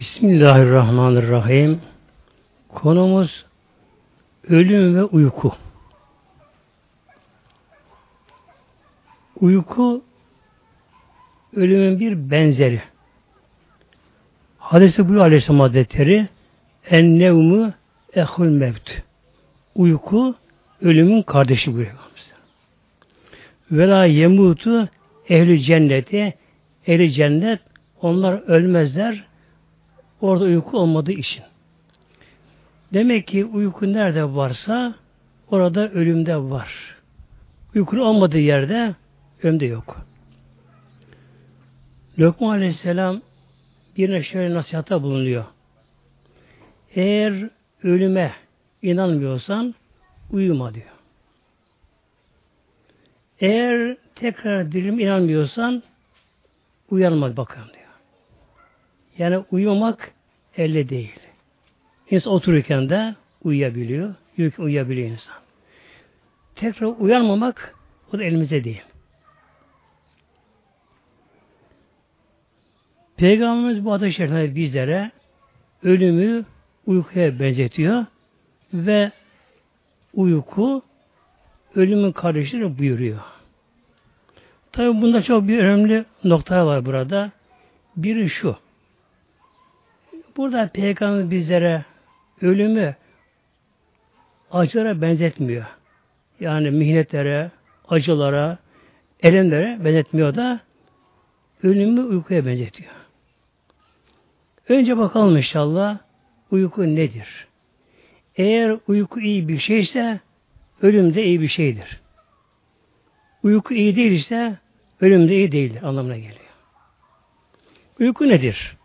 Bismillahirrahmanirrahim. Konumuz ölüm ve uyku. Uyku ölümün bir benzeri. Hadis-i Bulu Aleyhisselam Hazretleri en nevmu ehul mevt. Uyku ölümün kardeşi buyuruyor. Ve la yemutu ehli cenneti ehli cennet onlar ölmezler orada uyku olmadığı için. Demek ki uyku nerede varsa orada ölümde var. Uyku olmadığı yerde ölümde yok. Lokman Aleyhisselam birine şöyle nasihatta bulunuyor. Eğer ölüme inanmıyorsan uyuma diyor. Eğer tekrar dirim inanmıyorsan uyanma bakalım diyor. Yani uyumak elle değil. İnsan otururken de uyuyabiliyor. Yürürken uyuyabiliyor insan. Tekrar uyanmamak o da elimizde değil. Peygamberimiz bu ateş şerifinde bizlere ölümü uykuya benzetiyor ve uyku ölümün kardeşleri buyuruyor. Tabi bunda çok bir önemli nokta var burada. Biri şu. Burada Peygamber bizlere ölümü acılara benzetmiyor. Yani mihnetlere, acılara, elemlere benzetmiyor da ölümü uykuya benzetiyor. Önce bakalım inşallah uyku nedir? Eğer uyku iyi bir şeyse ölüm de iyi bir şeydir. Uyku iyi değilse ölüm de iyi değildir anlamına geliyor. Uyku nedir?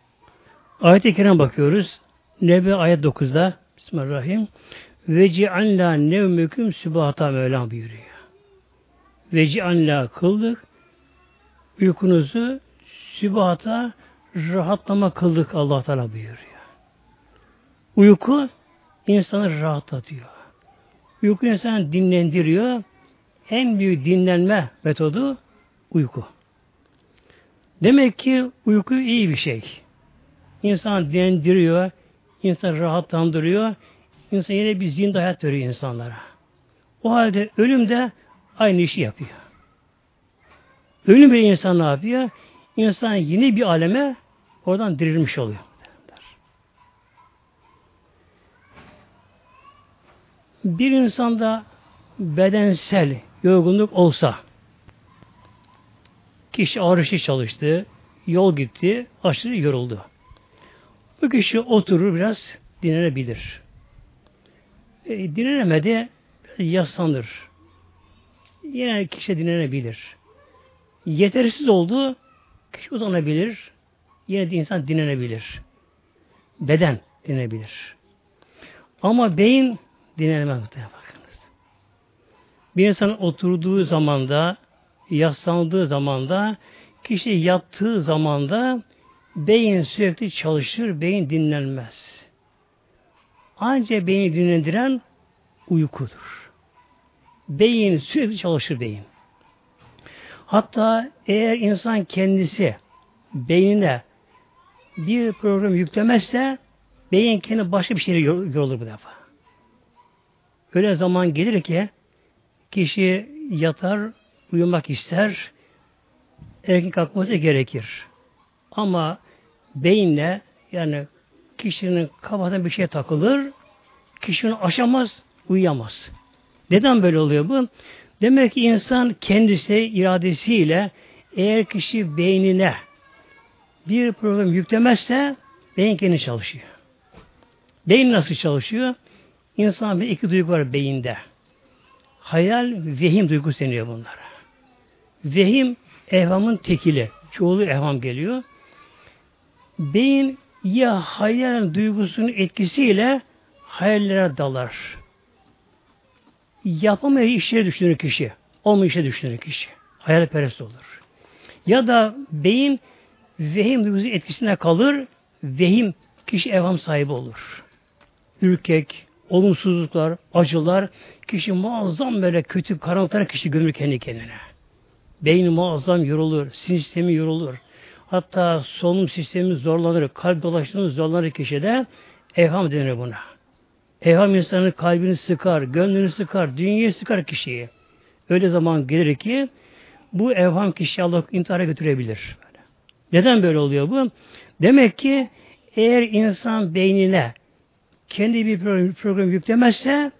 Ayet-i Kerem bakıyoruz. Nebe ayet 9'da Bismillahirrahmanirrahim. Ve ci'anla nevmüküm sübata Mevlam buyuruyor. Ve ci'anla kıldık uykunuzu sübata rahatlama kıldık Allah Teala buyuruyor. Uyku insanı rahatlatıyor. Uyku insanı dinlendiriyor. En büyük dinlenme metodu uyku. Demek ki uyku iyi bir şey. İnsan dinlendiriyor, insan rahatlandırıyor, insan yine bir zinde hayat veriyor insanlara. O halde ölüm de aynı işi yapıyor. Ölüm bir insan ne yapıyor? İnsan yeni bir aleme oradan dirilmiş oluyor. Bir insanda bedensel yorgunluk olsa, kişi ağır işi çalıştı, yol gitti, aşırı yoruldu. Bu kişi oturur biraz dinlenebilir. E, dinlenemedi, yaslanır. Yine kişi dinlenebilir. Yetersiz oldu, kişi uzanabilir. Yine de insan dinlenebilir. Beden dinlenebilir. Ama beyin dinlenemez bakınız. Bir insan oturduğu zamanda, yaslandığı zamanda, kişi yattığı zamanda beyin sürekli çalışır, beyin dinlenmez. Ancak beyni dinlendiren uykudur. Beyin sürekli çalışır beyin. Hatta eğer insan kendisi beynine bir program yüklemezse beyin kendi başka bir şeyle yorulur bu defa. Öyle zaman gelir ki kişi yatar, uyumak ister, erken kalkması gerekir. Ama beyinle yani kişinin kafasına bir şey takılır, kişinin aşamaz, uyuyamaz. Neden böyle oluyor bu? Demek ki insan kendisi iradesiyle eğer kişi beynine bir program yüklemezse beyin kendi çalışıyor. Beyin nasıl çalışıyor? İnsan bir iki duygu var beyinde. Hayal, vehim duygusu deniyor bunlara. Vehim evhamın tekili. Çoğulu evham geliyor. Beyin ya hayal duygusunun etkisiyle hayallere dalar. Yapamayan işleri düşünür kişi. Olma işe düşünür kişi. Hayalperest olur. Ya da beyin vehim duygusu etkisine kalır. Vehim kişi evham sahibi olur. Ürkek, olumsuzluklar, acılar kişi muazzam böyle kötü karanlıklara kişi gömür kendi kendine. Beyin muazzam yorulur, sinir sistemi yorulur. Hatta solunum sistemi zorlanır, kalp dolaşımı zorlanır kişide evham denir buna. Evham insanın kalbini sıkar, gönlünü sıkar, dünyayı sıkar kişiyi. Öyle zaman gelir ki bu evham kişi Allah intihara götürebilir. Neden böyle oluyor bu? Demek ki eğer insan beynine kendi bir program, program yüklemezse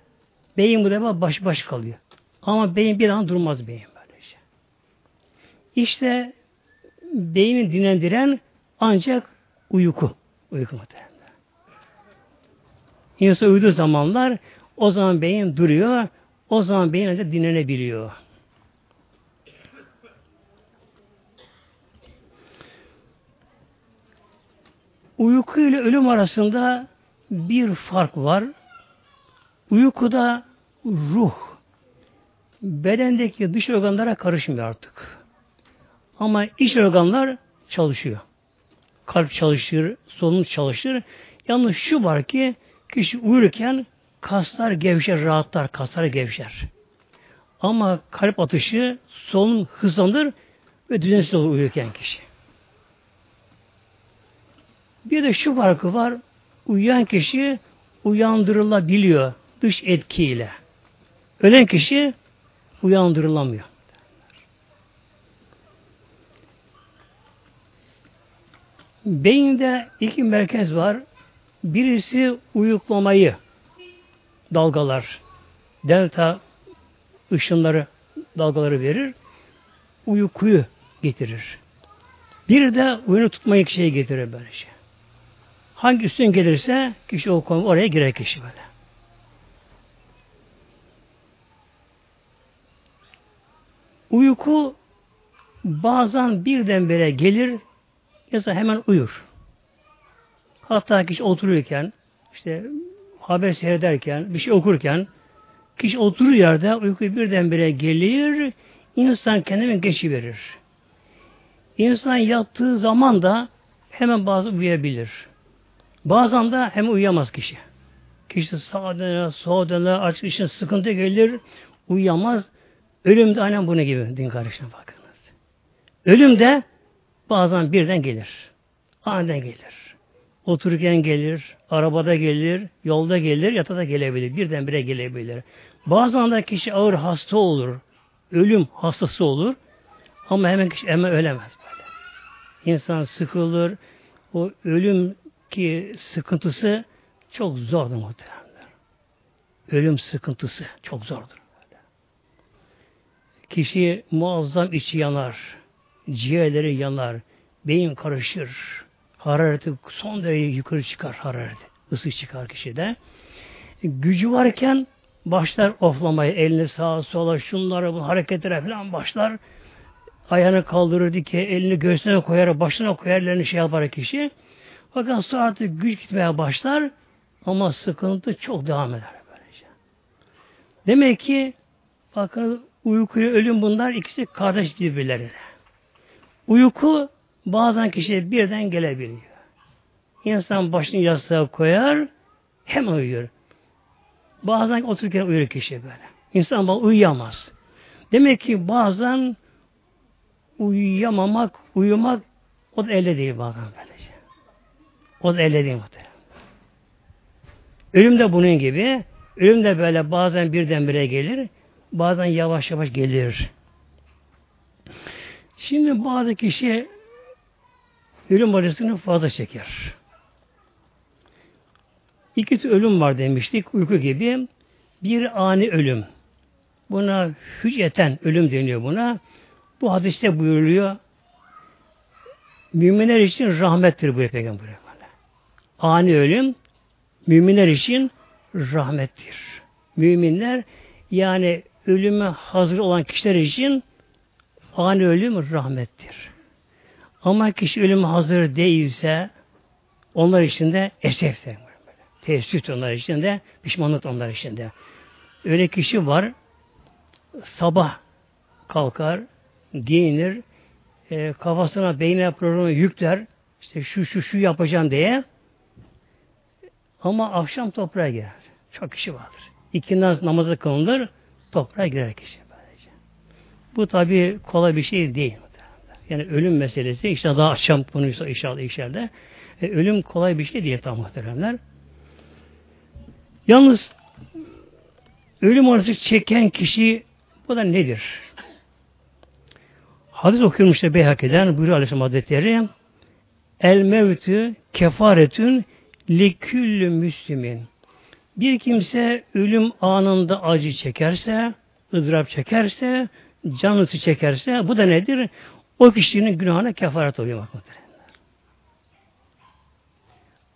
beyin bu defa baş baş kalıyor. Ama beyin bir an durmaz beyin böylece. İşte beyni dinlendiren ancak uyku. Uyku muhtemelen. İnsan uyuduğu zamanlar o zaman beyin duruyor. O zaman beyin ancak dinlenebiliyor. Uyku ile ölüm arasında bir fark var. Uykuda ruh bedendeki dış organlara karışmıyor artık. Ama iç organlar çalışıyor. Kalp çalışır, solunum çalışır. Yalnız şu var ki kişi uyurken kaslar gevşer, rahatlar, kaslar gevşer. Ama kalp atışı, solunum hızlanır ve düzensiz olur uyurken kişi. Bir de şu farkı var. Uyuyan kişi uyandırılabiliyor dış etkiyle. Ölen kişi uyandırılamıyor. Beyinde iki merkez var. Birisi uyuklamayı dalgalar, delta ışınları dalgaları verir. Uykuyu getirir. Bir de uyunu tutmayı kişiye getirir böyle şey. Hangi üstün gelirse kişi o konu oraya girer kişi böyle. Uyku bazen birdenbire gelir da hemen uyur. Hatta kişi otururken işte haber seyrederken, bir şey okurken kişi oturur yerde uyku birdenbire gelir, insan kendine geçiverir. İnsan yattığı zaman da hemen bazı uyuyabilir. Bazen de hem uyuyamaz kişi. Kişi sağa döner, sola döner, açık için sıkıntı gelir, uyuyamaz. Ölüm de aynen bunu gibi din kardeşine bakınız. Ölüm de bazen birden gelir. Aniden gelir. Otururken gelir, arabada gelir, yolda gelir, yatada gelebilir. Birdenbire gelebilir. Bazen de kişi ağır hasta olur. Ölüm hastası olur. Ama hemen kişi hemen ölemez böyle. İnsan sıkılır. O ölüm ki sıkıntısı çok zordur muhtemelen. Ölüm sıkıntısı çok zordur. Kişi muazzam içi yanar. Ciğerleri yanar. Beyin karışır. Harareti son derece yukarı çıkar harareti. Isı çıkar kişide. Gücü varken başlar oflamaya. Elini sağa sola şunlara bu hareketlere falan başlar. Ayağını kaldırır dike, elini göğsüne koyar, başına koyar, elini şey yapar kişi. Fakat sonra artık güç gitmeye başlar ama sıkıntı çok devam eder böylece. Demek ki bakın uyku ile ölüm bunlar ikisi kardeş birbirlerine. Uyku bazen kişiye birden gelebiliyor. İnsan başını yastığa koyar hemen uyuyor. Bazen otururken uyur kişi böyle. İnsan bazen uyuyamaz. Demek ki bazen uyuyamamak, uyumak o da elde değil bazen böylece. O da elde değil muhtemelen. Ölüm de bunun gibi. Ölüm de böyle bazen birdenbire gelir. Bazen yavaş yavaş gelir. Şimdi bazı kişi ölüm acısını fazla çeker. İki tür ölüm var demiştik. Uyku gibi. Bir ani ölüm. Buna hücreten ölüm deniyor buna. Bu hadiste buyuruluyor. Müminler için rahmettir bu peygamber. Ani ölüm müminler için rahmettir. Müminler yani ölüme hazır olan kişiler için ani ölüm rahmettir. Ama kişi ölüme hazır değilse onlar için de eseftir. Teessüf onlar için de pişmanlık onlar için de. Öyle kişi var sabah kalkar, giyinir, e, kafasına, beynine programı yükler, işte şu şu şu yapacağım diye ama akşam toprağa girer. Çok kişi vardır. İkinden namazı kılınır, toprağa girer kişi. Bu tabi kolay bir şey değil. Yani ölüm meselesi, işte daha açacağım konuysa inşallah işlerde. E, ölüm kolay bir şey değil tam muhteremler. Yalnız ölüm arası çeken kişi bu da nedir? Hadis okuyorum işte Beyhaki'den buyuruyor Aleyhisselam Hazretleri El mevtü kefaretün liküllü müslimin bir kimse ölüm anında acı çekerse, ızdırap çekerse, canlısı çekerse bu da nedir? O kişinin günahına kefaret oluyor.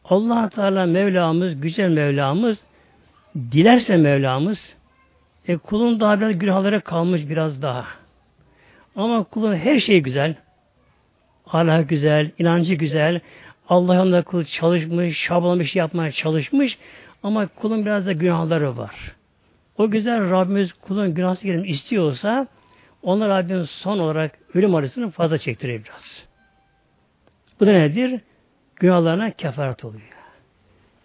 allah Teala Mevlamız, güzel Mevlamız, dilerse Mevlamız, e, kulun daha biraz günahlara kalmış biraz daha. Ama kulun her şey güzel. Allah güzel, inancı güzel. Allah'ın kul çalışmış, bir şey yapmaya çalışmış. Ama kulun biraz da günahları var. O güzel Rabbimiz kulun günahsı gelin istiyorsa onlar Rabbim son olarak ölüm arasını fazla çektiriyor biraz. Bu da nedir? Günahlarına kefaret oluyor.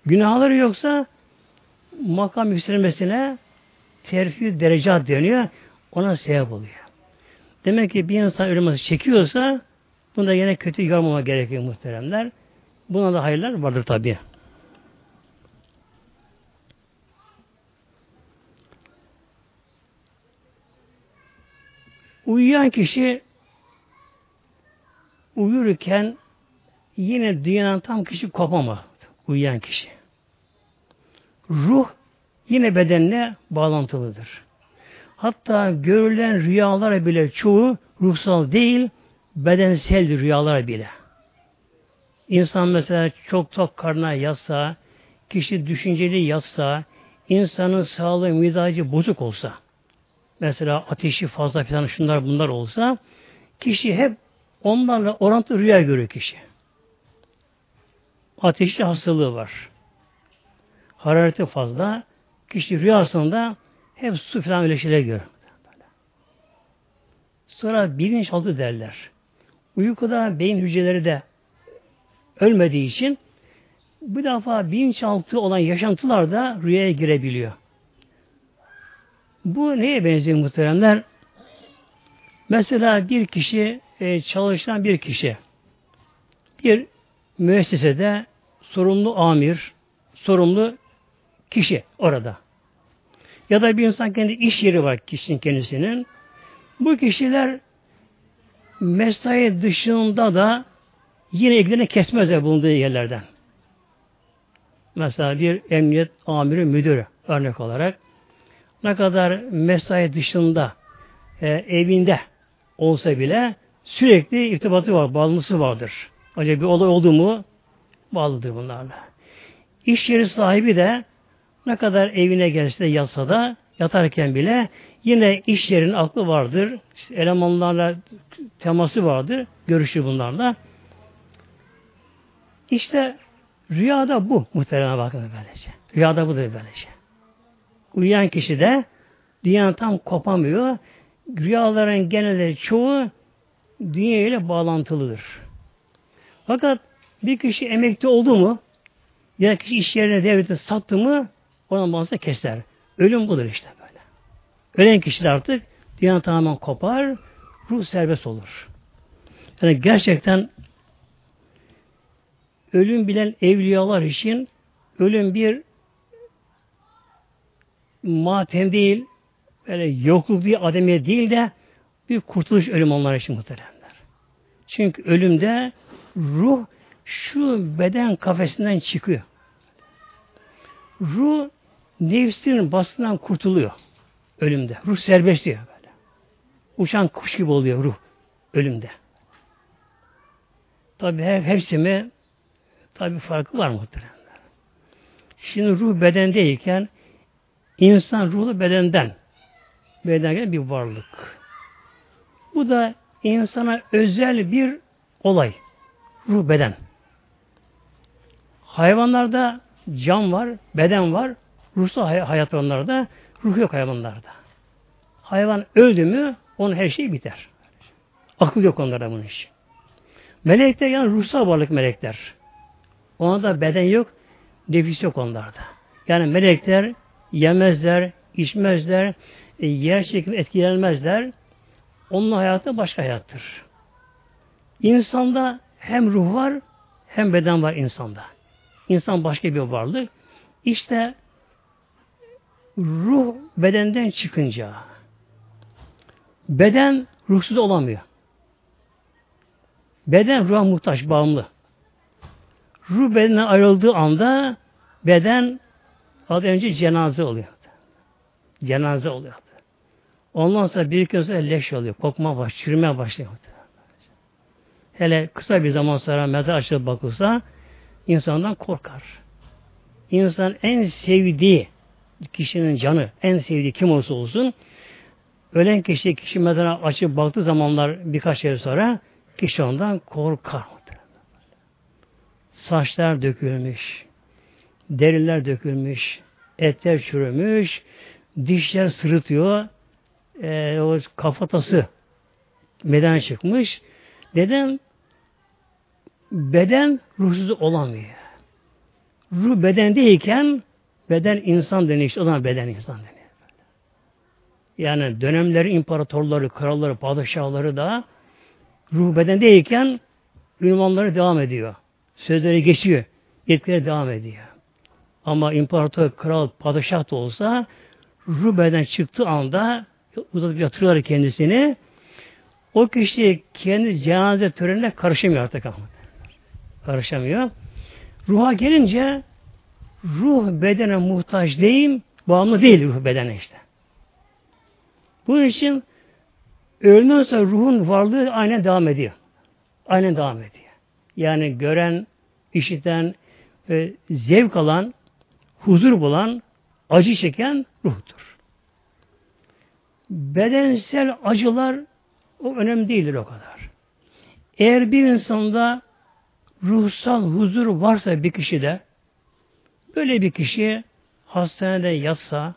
Günahları yoksa makam yükselmesine terfi derece deniyor. Ona sebep oluyor. Demek ki bir insan ölüm arası çekiyorsa bunda yine kötü yormama gerekiyor muhteremler. Buna da hayırlar vardır tabii. Uyuyan kişi uyurken yine dünyanın tam kişi kopamaz. Uyuyan kişi. Ruh yine bedenle bağlantılıdır. Hatta görülen rüyalara bile çoğu ruhsal değil, bedensel rüyalar bile. İnsan mesela çok tok karnına yatsa, kişi düşünceli yatsa, insanın sağlığı, mizacı bozuk olsa, mesela ateşi fazla falan şunlar bunlar olsa kişi hep onlarla orantılı rüya görüyor kişi. Ateşli hastalığı var. Harareti fazla. Kişi rüyasında hep su falan öyle şeyler görüyor. Sonra bilinçaltı derler. Uykuda beyin hücreleri de ölmediği için bu defa bilinçaltı olan yaşantılar da rüyaya girebiliyor. Bu neye benziyor muhteremler? Mesela bir kişi, e, çalışan bir kişi, bir müessesede sorumlu amir, sorumlu kişi orada. Ya da bir insan kendi iş yeri var kişinin kendisinin. Bu kişiler mesai dışında da yine ilgilerini kesmezler bulunduğu yerlerden. Mesela bir emniyet amiri müdürü örnek olarak ne kadar mesai dışında e, evinde olsa bile sürekli irtibatı var, bağlantısı vardır. Acaba bir olay oldu mu bağlıdır bunlarla. İş yeri sahibi de ne kadar evine gelse de yatsa da yatarken bile yine iş yerinin aklı vardır. İşte elemanlarla teması vardır. Görüşür bunlarla. İşte rüyada bu muhtemelen bakın böylece. Rüyada budur böylece. Uyuyan kişi de dünyanın tam kopamıyor. Rüyaların genelde çoğu dünya ile bağlantılıdır. Fakat bir kişi emekli oldu mu ya kişi iş yerine devlete sattı mı ondan bağımsız keser. Ölüm budur işte böyle. Ölen kişi de artık dünya tamamen kopar, ruh serbest olur. Yani gerçekten ölüm bilen evliyalar için ölüm bir matem değil, böyle yokluk değil, ademiyet değil de bir kurtuluş ölüm onlar için muhteremler. Çünkü ölümde ruh şu beden kafesinden çıkıyor. Ruh nefsinin bastığından kurtuluyor ölümde. Ruh serbest diyor böyle. Uçan kuş gibi oluyor ruh ölümde. Tabi her, hepsi mi tabi farkı var muhteremler. Şimdi ruh bedendeyken İnsan ruhu bedenden bedenden bir varlık. Bu da insana özel bir olay. Ruh beden. Hayvanlarda can var, beden var. Ruhsal hayat onlarda, ruh yok hayvanlarda. Hayvan öldü mü onun her şeyi biter. Akıl yok onlarda bunun işi. Melekler yani ruhsal varlık melekler. Ona da beden yok, nefis yok onlarda. Yani melekler yemezler, içmezler, e, yer çekimi etkilenmezler. Onun hayatı başka hayattır. İnsanda hem ruh var hem beden var insanda. İnsan başka bir varlık. İşte ruh bedenden çıkınca beden ruhsuz olamıyor. Beden ruha muhtaç, bağımlı. Ruh bedene ayrıldığı anda beden adı önce cenaze oluyor. Cenaze oluyor. Ondan sonra bir iki sonra leş oluyor. Kokma baş, çürüme başlıyor. Hele kısa bir zaman sonra mezar açılıp bakılsa insandan korkar. İnsan en sevdiği kişinin canı, en sevdiği kim olsa olsun ölen kişi kişi mezara açıp baktığı zamanlar birkaç yıl sonra kişi ondan korkar. Saçlar dökülmüş, deriler dökülmüş, etler çürümüş, dişler sırıtıyor, e, o kafatası beden çıkmış. Neden? Beden ruhsuz olamıyor. Ruh bedendeyken beden insan deniyor. İşte o zaman beden insan deniyor. Yani dönemleri imparatorları, kralları, padişahları da ruh bedendeyken ünvanları devam ediyor. Sözleri geçiyor. Yetkileri devam ediyor. Ama imparator, kral, padişah da olsa ruh beden çıktığı anda uzatıp yatırıyorlar kendisini. O kişi kendi cenaze törenine karışamıyor artık ama. Karışamıyor. Ruha gelince ruh bedene muhtaç değil, bağımlı değil ruh bedene işte. Bunun için ölümden sonra ruhun varlığı aynen devam ediyor. Aynen devam ediyor. Yani gören, işiten, zevk alan, huzur bulan, acı çeken ruhtur. Bedensel acılar o önemli değildir o kadar. Eğer bir insanda ruhsal huzur varsa bir kişide böyle bir kişi hastanede yatsa,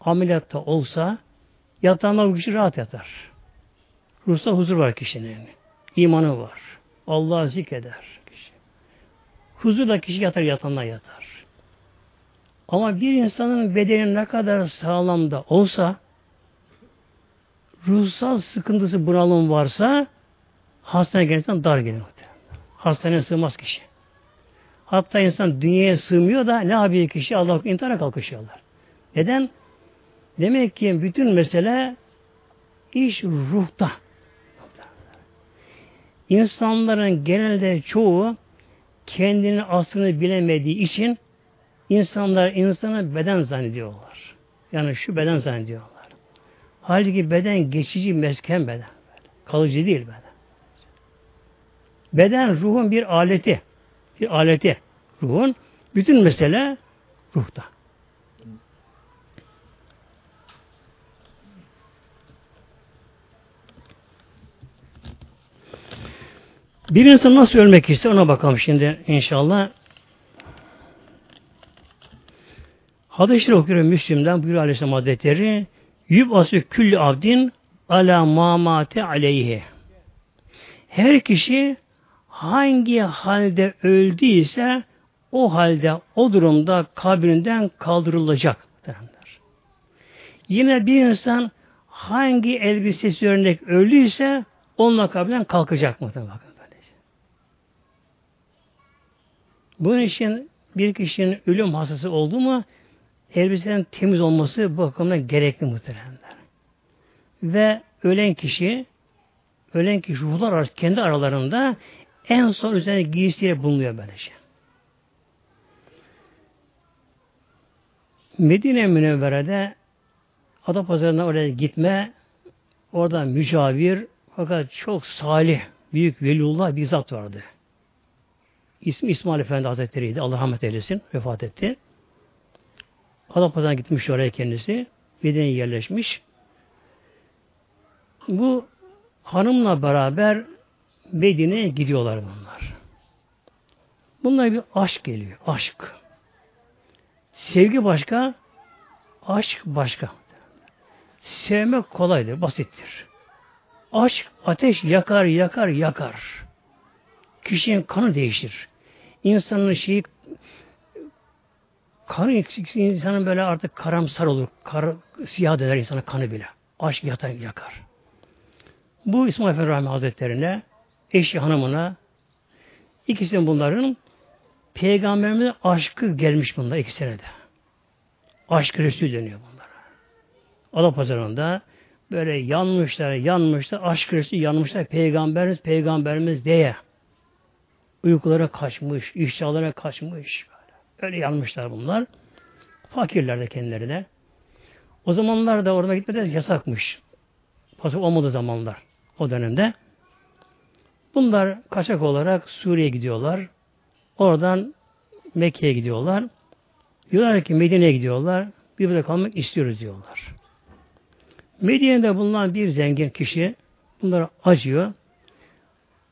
ameliyatta olsa yatağında bu kişi rahat yatar. Ruhsal huzur var kişinin. imanı var. Allah'ı zikreder. Kişi. Huzurla kişi yatar yatağında yatar. Ama bir insanın bedeni ne kadar sağlam da olsa ruhsal sıkıntısı bunalım varsa hastaneye gelirsen dar gelir. Hastaneye sığmaz kişi. Hatta insan dünyaya sığmıyor da ne yapıyor kişi? Allah intihara kalkışıyorlar. Neden? Demek ki bütün mesele iş ruhta. İnsanların genelde çoğu kendini aslını bilemediği için insanlar insanı beden zannediyorlar. Yani şu beden zannediyorlar. Halbuki beden geçici mesken beden. Kalıcı değil beden. Beden ruhun bir aleti. Bir aleti. Ruhun bütün mesele ruhta. Bir insan nasıl ölmek ister ona bakalım şimdi inşallah. Hadisleri okuyorum Müslim'den buyuruyor Aleyhisselam Hazretleri Yübasü küllü abdin ala mamate aleyhi. Her kişi hangi halde öldüyse o halde o durumda kabrinden kaldırılacak. Derler. Yine bir insan hangi elbisesi örnek öldüyse onunla kabrinden kalkacak muhtemelen. Bunun için bir kişinin ölüm hastası oldu mu elbisenin temiz olması bakımdan gerekli muhteremler. Ve ölen kişi ölen kişi ruhlar arası, kendi aralarında en son üzerine giysiyle bulunuyor böylece. Medine Münevvere'de Adapazarı'na oraya gitme orada mücavir fakat çok salih büyük velullah bir zat vardı. İsmi İsmail Efendi Hazretleri'ydi. Allah rahmet eylesin. Vefat etti. Adapazarı'na gitmiş oraya kendisi. Medine'ye yerleşmiş. Bu hanımla beraber Medine'ye gidiyorlar bunlar. Bunlar bir aşk geliyor. Aşk. Sevgi başka, aşk başka. Sevmek kolaydır, basittir. Aşk ateş yakar, yakar, yakar. Kişinin kanı değişir. İnsanın şeyi kanı insanın böyle artık karamsar olur. Kar, siyah döner insanın kanı bile. Aşk yatar, yakar. Bu İsmail Efendi Rahmi Hazretlerine eşi hanımına ikisinin bunların peygamberimize aşkı gelmiş bunlar ikisine de. Aşk Resul deniyor bunlara. Adapazarı'nda böyle yanmışlar, yanmışlar, aşk Resul yanmışlar, peygamberimiz, peygamberimiz diye. Uykulara kaçmış, iştahlara kaçmış. Öyle yanmışlar bunlar. Fakirler de kendileri de. O zamanlar da orada gitmeden yasakmış. Pasok olmadığı zamanlar o dönemde. Bunlar kaçak olarak Suriye'ye gidiyorlar. Oradan Mekke'ye gidiyorlar. Diyorlar ki Medine'ye gidiyorlar. Bir burada kalmak istiyoruz diyorlar. Medine'de bulunan bir zengin kişi bunlara acıyor.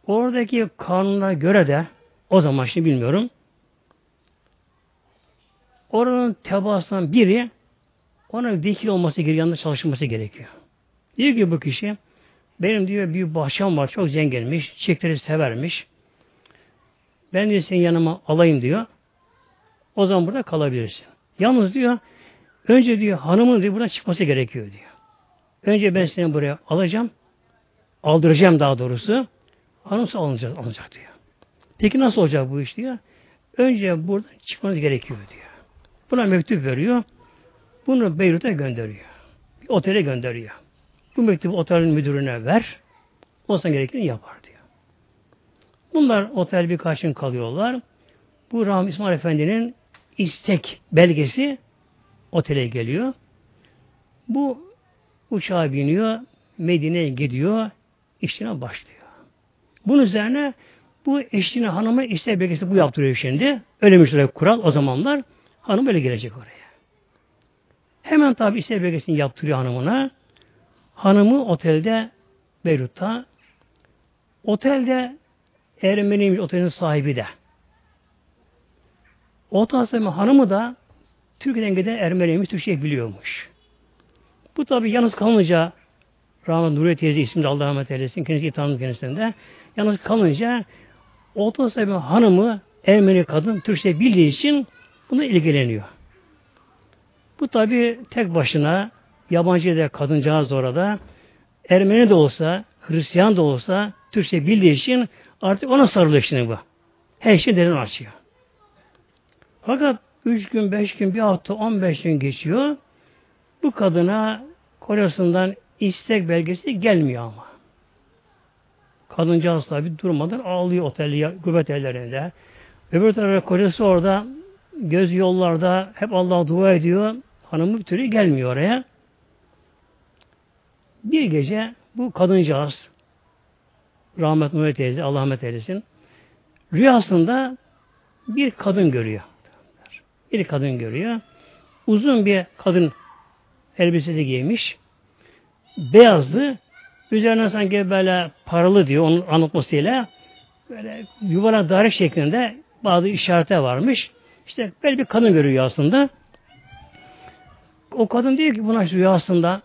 Oradaki kanuna göre de o zaman şimdi bilmiyorum. Oranın tebaasından biri ona vekil olması gerekiyor, yanında çalışması gerekiyor. Diyor ki bu kişi benim diyor bir bahçem var, çok zenginmiş, çiçekleri severmiş. Ben de senin yanıma alayım diyor. O zaman burada kalabilirsin. Yalnız diyor, önce diyor hanımın diyor buradan çıkması gerekiyor diyor. Önce ben seni buraya alacağım, aldıracağım daha doğrusu. Hanımsa alınacak, alınacak diyor. Peki nasıl olacak bu iş diyor. Önce buradan çıkmanız gerekiyor diyor. Buna mektup veriyor. Bunu Beyrut'a gönderiyor. Bir otele gönderiyor. Bu mektubu otelin müdürüne ver. O sana gerekeni yapar diyor. Bunlar otel birkaç gün kalıyorlar. Bu Rahmi İsmail Efendi'nin istek belgesi otele geliyor. Bu uçağa biniyor, Medine'ye gidiyor, işine başlıyor. Bunun üzerine bu eşliğine hanıma istek belgesi bu yaptırıyor şimdi. Öyle bir kural o zamanlar. Hanım böyle gelecek oraya. Hemen tabi istek belgesini yaptırıyor hanımına. Hanımı otelde Beyrut'ta. Otelde Ermeniymiş otelin sahibi de. Otel hanımı da Türkiye'den giden Ermeniymiş Türkçe biliyormuş. Bu tabi yalnız kalınca Rahmet Nuriye teyze isminde Allah rahmet eylesin. Kendisi tanıdım kendisinde. Yalnız kalınca otel hanımı Ermeni kadın Türkçe bildiği için buna ilgileniyor. Bu tabi tek başına yabancı da kadıncağız orada Ermeni de olsa, Hristiyan da olsa Türkçe bildiği için artık ona sarılıyor şimdi bu. Her şey derin açıyor. Fakat üç gün, beş gün, bir hafta, on beş gün geçiyor. Bu kadına kocasından istek belgesi gelmiyor ama. Kadıncağız tabi durmadan ağlıyor otel, gurbet ellerinde. Öbür tarafta kocası orada göz yollarda hep Allah'a dua ediyor. Hanımı bir türlü gelmiyor oraya. Bir gece bu kadıncağız rahmet Nuri teyze Allah rahmet eylesin rüyasında bir kadın görüyor. Bir kadın görüyor. Uzun bir kadın elbisesi giymiş. Beyazdı. Üzerine sanki böyle paralı diyor onun anlatmasıyla böyle yuvarlak daire şeklinde bazı işarete varmış. İşte böyle bir kadın görüyor aslında. O kadın diyor ki buna rüyasında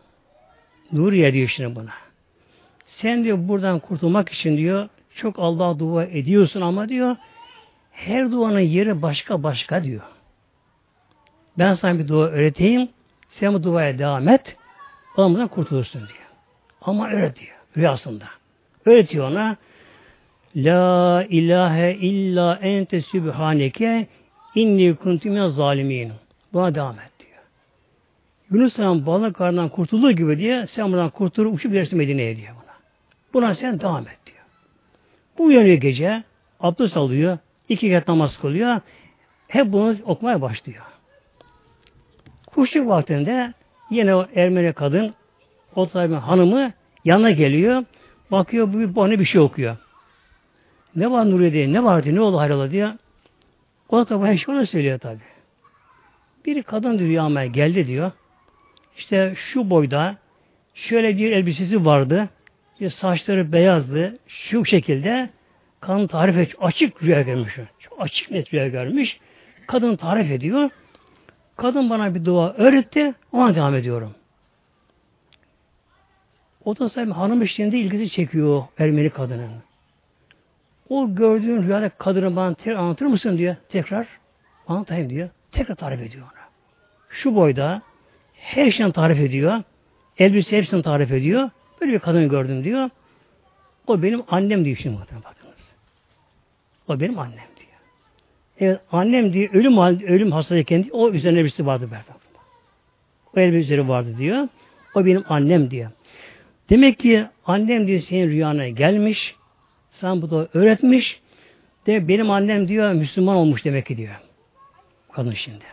Nuriye diyor şimdi buna. Sen diyor buradan kurtulmak için diyor çok Allah'a dua ediyorsun ama diyor her duanın yeri başka başka diyor. Ben sana bir dua öğreteyim. Sen bu duaya devam et. Ondan kurtulursun diyor. Ama öyle diyor rüyasında. Öğretiyor ona La ilahe illa ente sübhaneke inni kuntu zalimin. Buna devam et diyor. Yunus Han balık karnından kurtulduğu gibi diye sen buradan kurtulup uçup gidersin Medine'ye diyor buna. Buna sen devam et diyor. Bu uyanıyor gece, abdest alıyor, iki kat namaz kılıyor, hep bunu okumaya başlıyor. Kuşluk vaktinde yine o Ermeni kadın, o sahibinin hanımı yanına geliyor, bakıyor bu bana bir şey okuyor. Ne var Nuriye diye, ne var diye, ne oldu hayrola diye. O da tabi şunu söylüyor tabi. Bir kadın rüyama geldi diyor. İşte şu boyda şöyle bir elbisesi vardı. İşte saçları beyazdı. Şu şekilde kadın tarif ediyor. Açık rüya görmüş. Çok açık net rüya görmüş. Kadın tarif ediyor. Kadın bana bir dua öğretti. Ona devam ediyorum. O da sahibi hanım işlerinde ilgisi çekiyor Ermeni kadının. O gördüğün rüyada kadını bana tekrar anlatır mısın diyor. Tekrar anlatayım diyor. Tekrar tarif ediyor ona. Şu boyda her şeyden tarif ediyor. Elbise hepsini tarif ediyor. Böyle bir kadın gördüm diyor. O benim annem diyor şimdi bakınız. O benim annem diyor. Evet annem diyor ölüm ölüm hastayken diyor, o üzerine birisi vardı Berdan. O elbise üzeri vardı diyor. O benim annem diyor. Demek ki annem diyor senin rüyana gelmiş. Sen bu da öğretmiş. De benim annem diyor Müslüman olmuş demek ki diyor. Kadın şimdi.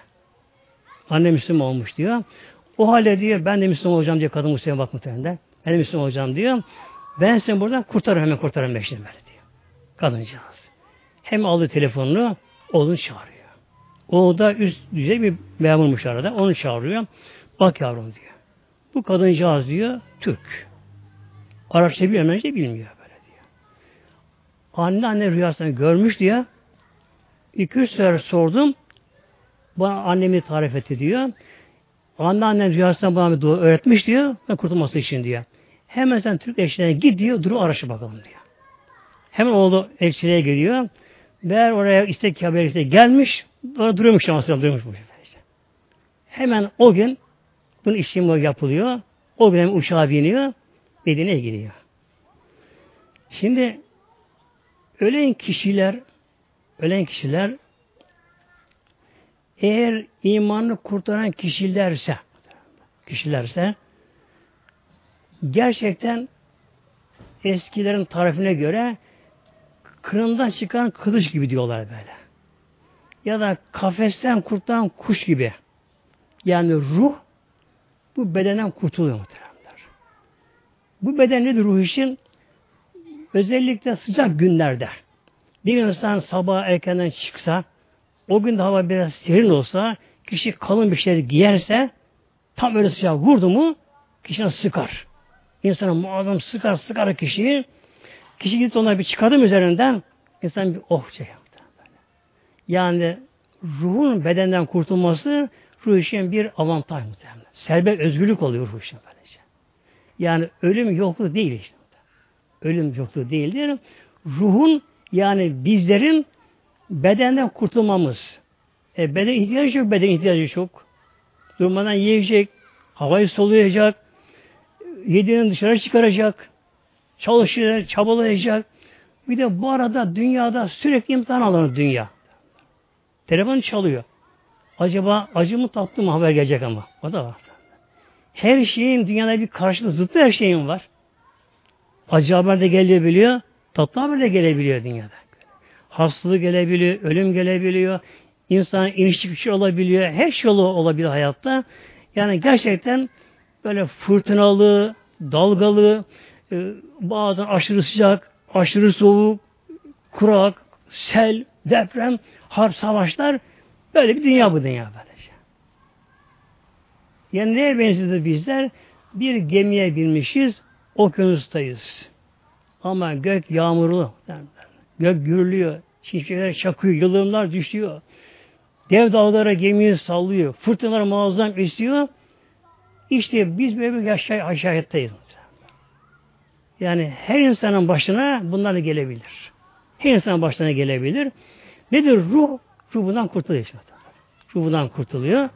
Anne Müslüman olmuş diyor. O halde diyor ben de Müslüman olacağım diyor kadın Müslüman bak muhtemelen. Ben de Müslüman olacağım diyor. Ben seni buradan kurtarırım hemen kurtarırım beşini böyle diyor. Kadıncağız. Hem aldı telefonunu oğlunu çağırıyor. O da üst düzey bir memurmuş arada. Onu çağırıyor. Bak yavrum diyor. Bu kadıncağız diyor Türk. Arapça bilmiyor, önce bilmiyor böyle diyor. Anne anne rüyasını görmüş diyor. İki üç sefer sordum. Bana annemi tarif etti diyor. Anne anne rüyasında bana bir dua öğretmiş diyor. Ben kurtulması için diyor. Hemen sen Türk elçilerine git diyor. Duru araşı bakalım diyor. Hemen oğlu elçiliğe geliyor. Meğer oraya istek haber işte gelmiş. Orada duruyormuş şansına duruyormuş bu işte. Hemen o gün bunun işlemi yapılıyor. O gün uçağa biniyor. Medine'ye gidiyor. Şimdi ölen kişiler ölen kişiler eğer imanını kurtaran kişilerse kişilerse gerçekten eskilerin tarifine göre kırından çıkan kılıç gibi diyorlar böyle. Ya da kafesten kurtulan kuş gibi. Yani ruh bu bedenden kurtuluyor muhteremler. Bu beden nedir ruh için? Özellikle sıcak günlerde bir insan sabah erkenden çıksa o gün de hava biraz serin olsa kişi kalın bir şeyler giyerse tam öyle sıcak vurdu mu kişinin sıkar. İnsana muazzam sıkar sıkar kişiyi. Kişi gidip ona bir çıkardım üzerinden insan bir oh çeker. Yani ruhun bedenden kurtulması ruh için bir avantaj muhtemelen. Serbest özgürlük oluyor ruh için böylece. Yani ölüm yokluğu değil işte. Ölüm yokluğu değildir. Ruhun yani bizlerin bedenden kurtulmamız. E, beden ihtiyacı yok, beden ihtiyacı çok. Durmadan yiyecek, havayı soluyacak, yediğini dışarı çıkaracak, çalışacak, çabalayacak. Bir de bu arada dünyada sürekli imtihan alanı dünya. Telefon çalıyor. Acaba acı mı tatlı mı haber gelecek ama. O da var. Her şeyin dünyada bir karşılığı zıttı her şeyin var. Acı haber de gelebiliyor, tatlı haber de gelebiliyor dünyada. Hastalık gelebiliyor, ölüm gelebiliyor, insan bir şey olabiliyor, her şey olabilir hayatta. Yani gerçekten böyle fırtınalı, dalgalı, e, bazen aşırı sıcak, aşırı soğuk, kurak, sel, deprem, harp, savaşlar böyle bir dünya bu dünya böylece. Yani neye benziyor bizler? Bir gemiye binmişiz, okyanustayız. Ama gök yağmurlu. Gök gürlüyor. Çiçekler çakıyor, yıldırımlar düşüyor. Dev dağlara gemiyi sallıyor. Fırtınalar muazzam esiyor. İşte biz böyle bir aşağı, aşağıyattayız. Yani her insanın başına bunlar gelebilir. Her insanın başına gelebilir. Nedir ruh? Ruh bundan kurtuluyor işte. Ruh bundan kurtuluyor.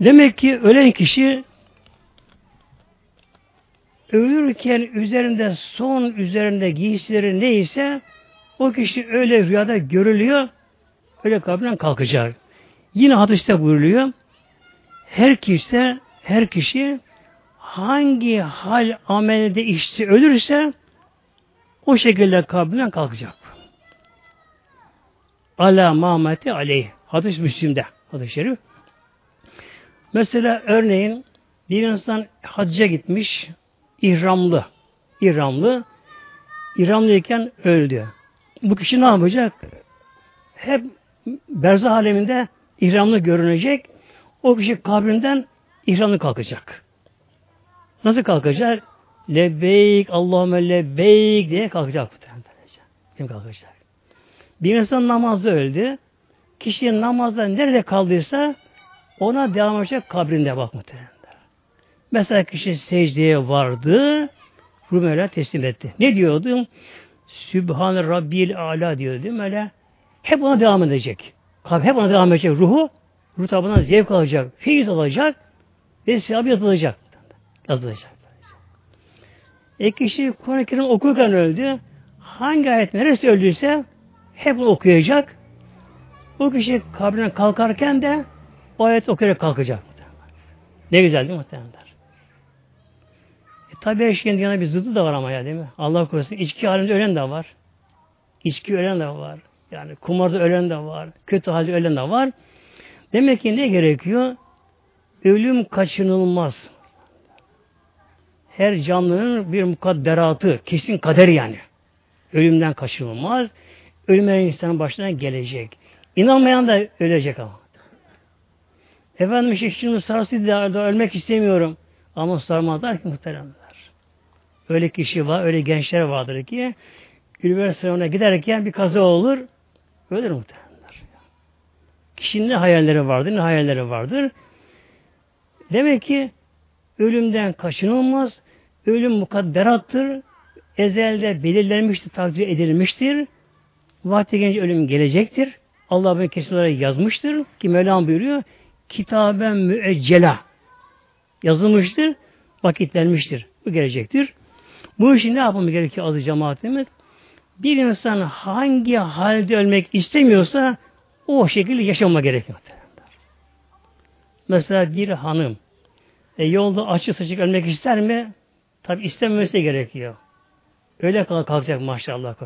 Demek ki ölen kişi ölürken üzerinde son üzerinde giysileri neyse o kişi öyle rüyada görülüyor öyle kabrinden kalkacak. Yine hadiste buyuruluyor her kişi her kişi hangi hal amelde işte ölürse o şekilde kabrinden kalkacak. Ala mameti aleyh. Hadis Müslim'de. Hadis-i şerif. Mesela örneğin bir insan hacca gitmiş, ihramlı. İhramlı. İhramlıyken öldü. Bu kişi ne yapacak? Hep berzah aleminde ihramlı görünecek. O kişi kabrinden ihramlı kalkacak. Nasıl kalkacak? Lebbeyk, Allahümme lebbeyk diye kalkacak. Kim kalkacak? Bir insan namazda öldü. Kişinin namazda nerede kaldıysa ona devam edecek kabrinde bak muhtemelen. Mesela kişi secdeye vardı, Rumela teslim etti. Ne diyordu? Sübhan Rabbil Ala diyordu değil mi öyle? Hep ona devam edecek. Hep ona devam edecek. Ruhu, ruh tabına zevk alacak, feyiz alacak ve sevap yazılacak. Yazılacak. E kişi Kur'an-ı Kerim okurken öldü. Hangi ayet neresi öldüyse hep okuyacak. Bu kişi kabrinden kalkarken de o ayet okuyarak kalkacak. Ne güzel değil mi muhtemelenler? Tabi her şeyin yanında bir zıddı da var ama ya değil mi? Allah korusun. İçki halinde ölen de var. İçki ölen de var. Yani kumarda ölen de var. Kötü halde ölen de var. Demek ki ne gerekiyor? Ölüm kaçınılmaz. Her canlının bir mukadderatı, kesin kader yani. Ölümden kaçınılmaz. Ölüm her insanın başına gelecek. İnanmayan da ölecek ama. Efendim işte şimdi sarsı da ölmek istemiyorum. Ama sarmazlar ki muhteremler. Öyle kişi var, öyle gençler vardır ki üniversiteye giderken bir kaza olur, ölür muhteremler. Kişinin ne hayalleri vardır, ne hayalleri vardır. Demek ki ölümden kaçınılmaz. Ölüm mukadderattır. Ezelde belirlenmiştir, takdir edilmiştir. Vakti gelince ölüm gelecektir. Allah bunu kesin olarak yazmıştır. Ki Mevlam buyuruyor. Kitaben müeccela. Yazılmıştır. Vakitlenmiştir. Bu gelecektir. Bu işin ne yapmamız gerekiyor azı cemaatimiz? Bir insan hangi halde ölmek istemiyorsa o şekilde yaşama gerekiyor. Mesela bir hanım e, yolda açık saçık ölmek ister mi? Tabi istememesi gerekiyor. Öyle kalkacak maşallah.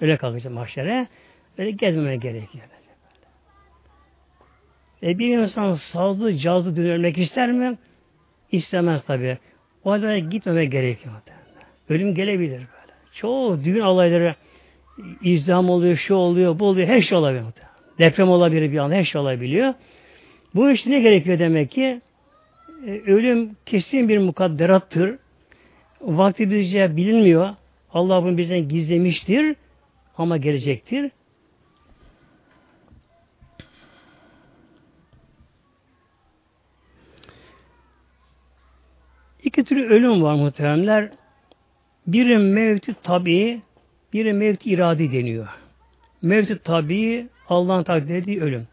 Öyle kalkacak mahşere. Öyle gezmemeye gerekiyor. E bir insan sazlı, cazlı dönmek ister mi? İstemez tabi. O halde gitmemek gerekiyor. Ölüm gelebilir böyle. Çoğu düğün olayları izdiham oluyor, şu oluyor, bu oluyor, her şey olabilir. Deprem olabilir bir anda, her şey olabiliyor. Bu işte ne gerekiyor demek ki? E, ölüm kesin bir mukadderattır. Vakti bizce bilinmiyor. Allah bunu bizden gizlemiştir. Ama gelecektir. İki tür ölüm var muhteremler. Biri mevti tabi, biri mevti iradi deniyor. Mevti tabi Allah'ın takdir ölüm.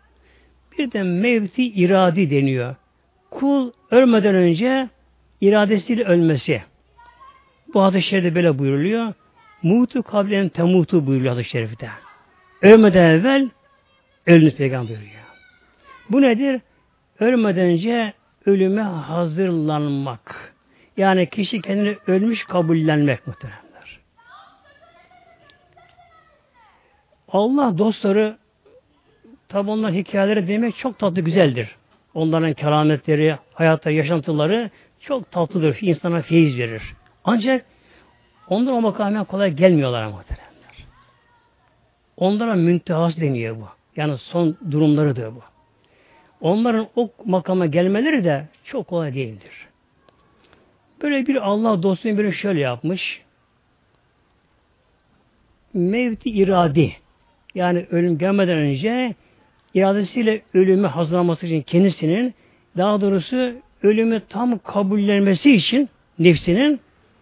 Bir de mevti iradi deniyor. Kul ölmeden önce iradesiyle ölmesi. Bu hadis-i şerifte böyle buyuruluyor. Mutu kablen temutu buyuruyor hadis-i şerifte. Ölmeden evvel ölünüz peygamber buyuruyor. Bu nedir? Ölmeden önce ölüme hazırlanmak. Yani kişi kendini ölmüş kabullenmek muhteremler. Allah dostları tabi onların hikayeleri demek çok tatlı güzeldir. Onların kerametleri, hayatta yaşantıları çok tatlıdır. insana feyiz verir. Ancak onlar o makama kolay gelmiyorlar muhteremler. Onlara müntehas deniyor bu. Yani son durumlarıdır bu. Onların o makama gelmeleri de çok kolay değildir. Böyle bir Allah dostunu biri şöyle yapmış. Mevti iradi. Yani ölüm gelmeden önce iradesiyle ölümü hazırlaması için kendisinin daha doğrusu ölümü tam kabullenmesi için nefsinin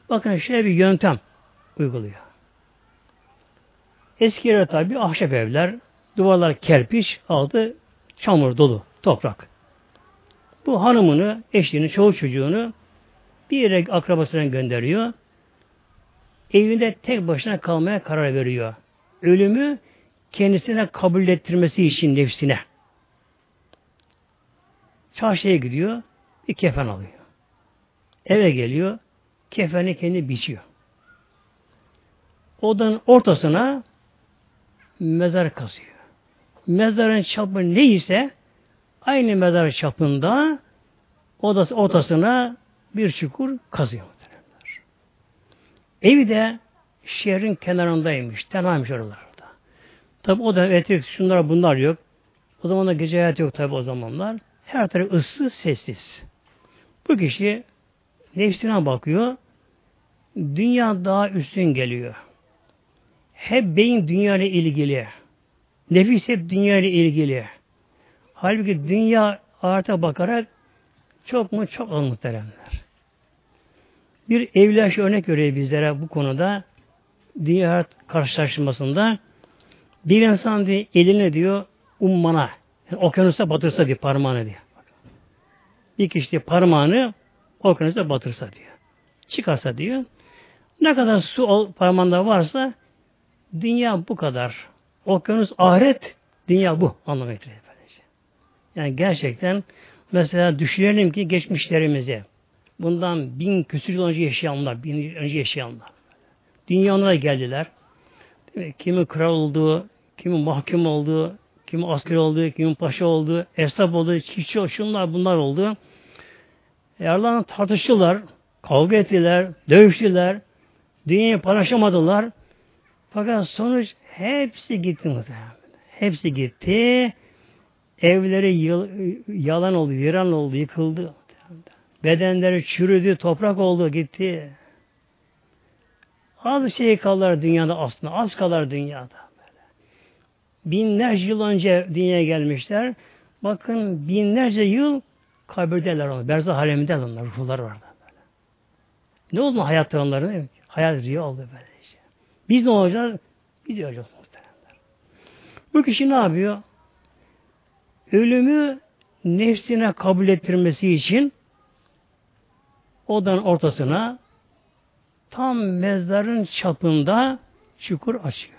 bakın şöyle bir yöntem uyguluyor. Eski yere tabi ahşap evler, duvarlar kerpiç, altı çamur dolu, toprak. Bu hanımını, eşini, çoğu çocuğunu bir yere akrabasına gönderiyor. Evinde tek başına kalmaya karar veriyor. Ölümü kendisine kabul ettirmesi için nefsine. Çarşıya gidiyor, bir kefen alıyor. Eve geliyor, kefeni kendi biçiyor. Odanın ortasına mezar kazıyor. Mezarın çapı neyse aynı mezar çapında odası ortasına bir çukur kazıyor. Evi de şehrin kenarındaymış. Tenaymış oralarda. Tabi o da elektrik şunlar bunlar yok. O zaman da gece hayat yok tabi o zamanlar. Her taraf ıssız, sessiz. Bu kişi nefsine bakıyor. Dünya daha üstün geliyor. Hep beyin dünya ile ilgili. Nefis hep dünya ile ilgili. Halbuki dünya ahirete bakarak çok mu çok muhteremler. Bir evliyaş örnek veriyor bizlere bu konuda. Dünya karşılaşmasında bir insan diyor, eline diyor ummana, yani okyanusa batırsa diyor parmağını diyor. Bir kişi diyor, parmağını okyanusa batırsa diyor. Çıkarsa diyor. Ne kadar su parmağında varsa dünya bu kadar. Okyanus ahiret, dünya bu anlamı getiriyor. Yani gerçekten mesela düşünelim ki geçmişlerimize bundan bin küsur yıl önce yaşayanlar, bin yıl önce yaşayanlar dünyanına geldiler. Kimi kral olduğu, kimi mahkum olduğu, kimi asker olduğu, kimi paşa olduğu, esnaf olduğu, çiftçi şunlar bunlar oldu. E Allah'ın tartıştılar, kavga ettiler, dövüştüler, dünyayı paylaşamadılar. Fakat sonuç hepsi gitti muhtemelen. Hepsi gitti. Evleri yalan oldu, viran oldu, yıkıldı. Bedenleri çürüdü, toprak oldu, gitti. Az şey kalır dünyada aslında, az kalır dünyada. Binlerce yıl önce dünyaya gelmişler. Bakın binlerce yıl kabirdeler onu. Berzah aleminde onlar, ruhlar var. Böyle. Ne oldu hayatta onların? Hayat rüya oldu böyle işte. Biz ne olacağız? Biz olacağız muhtemelenler. Bu kişi ne yapıyor? Ölümü nefsine kabul ettirmesi için odanın ortasına tam mezarın çapında çukur açıyor.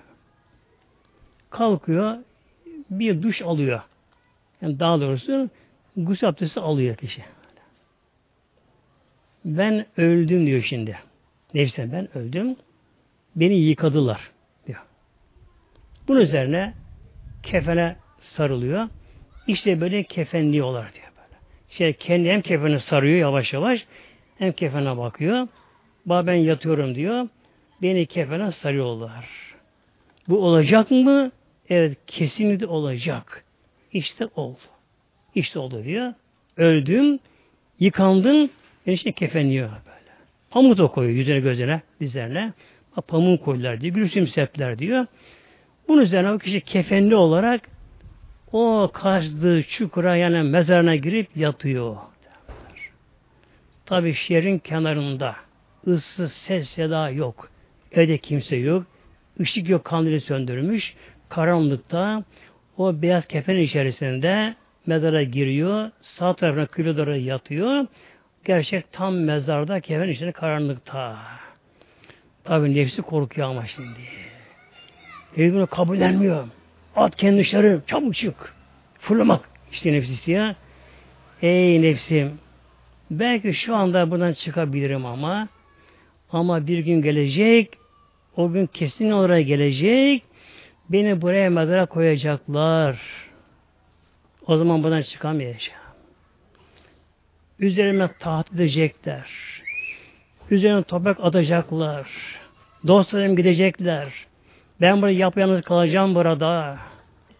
Kalkıyor, bir duş alıyor. Yani daha doğrusu gusül abdesti alıyor kişi. Ben öldüm diyor şimdi. Nefse ben öldüm. Beni yıkadılar diyor. Bunun üzerine kefene sarılıyor. İşte böyle kefenliyorlar diyor böyle. Şey kendi hem kefeni sarıyor yavaş yavaş hem kefene bakıyor. Ba ben yatıyorum diyor. Beni kefene sarıyorlar. Bu olacak mı? Evet kesinlikle olacak. İşte oldu. İşte oldu diyor. Öldüm, yıkandım, beni işte kefenliyor böyle. Pamuk da koyuyor yüzüne gözüne, dizlerine. Pamuk koydular diyor, gülsüm sepler diyor. Bunun üzerine o kişi kefenli olarak o kazdığı çukura yani mezarına girip yatıyor. Tabi şehrin kenarında ıssız ses seda yok. Evde kimse yok. Işık yok kandili söndürmüş. Karanlıkta o beyaz kefen içerisinde mezara giriyor. Sağ tarafına kıyılara yatıyor. Gerçek tam mezarda kefen içinde karanlıkta. Tabi nefsi korkuyor ama şimdi. Evi bunu kabullenmiyor. At kendi dışarı, çabuk çık. Fırlamak işte nefsi istiyor. Ey nefsim, belki şu anda buradan çıkabilirim ama ama bir gün gelecek, o gün kesin oraya gelecek, beni buraya mezara koyacaklar. O zaman buradan çıkamayacağım. Üzerime taht edecekler. Üzerine toprak atacaklar. Dostlarım gidecekler. Ben burada yapayalnız kalacağım burada.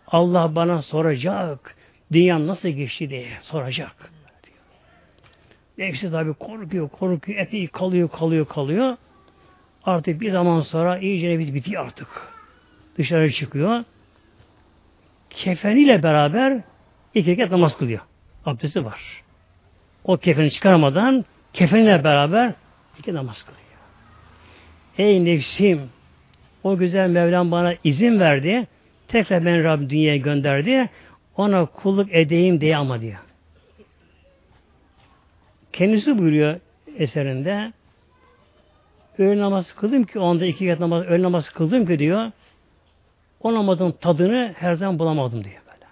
Allah bana soracak. Dünya nasıl geçti diye soracak. Nefsi tabi korkuyor, korkuyor, epey kalıyor, kalıyor, kalıyor. Artık bir zaman sonra iyice nefis bitiyor artık. Dışarı çıkıyor. Kefeniyle beraber iki rekat namaz kılıyor. Abdesti var. O kefeni çıkarmadan kefeniyle beraber iki namaz kılıyor. Ey nefsim o güzel Mevlam bana izin verdi. Tekrar beni Rabbim dünyaya gönderdi. Ona kulluk edeyim diye ama diyor. Kendisi buyuruyor eserinde öğle namazı kıldım ki onda iki kat namaz, öğle namazı kıldım ki diyor o namazın tadını her zaman bulamadım diyor böyle.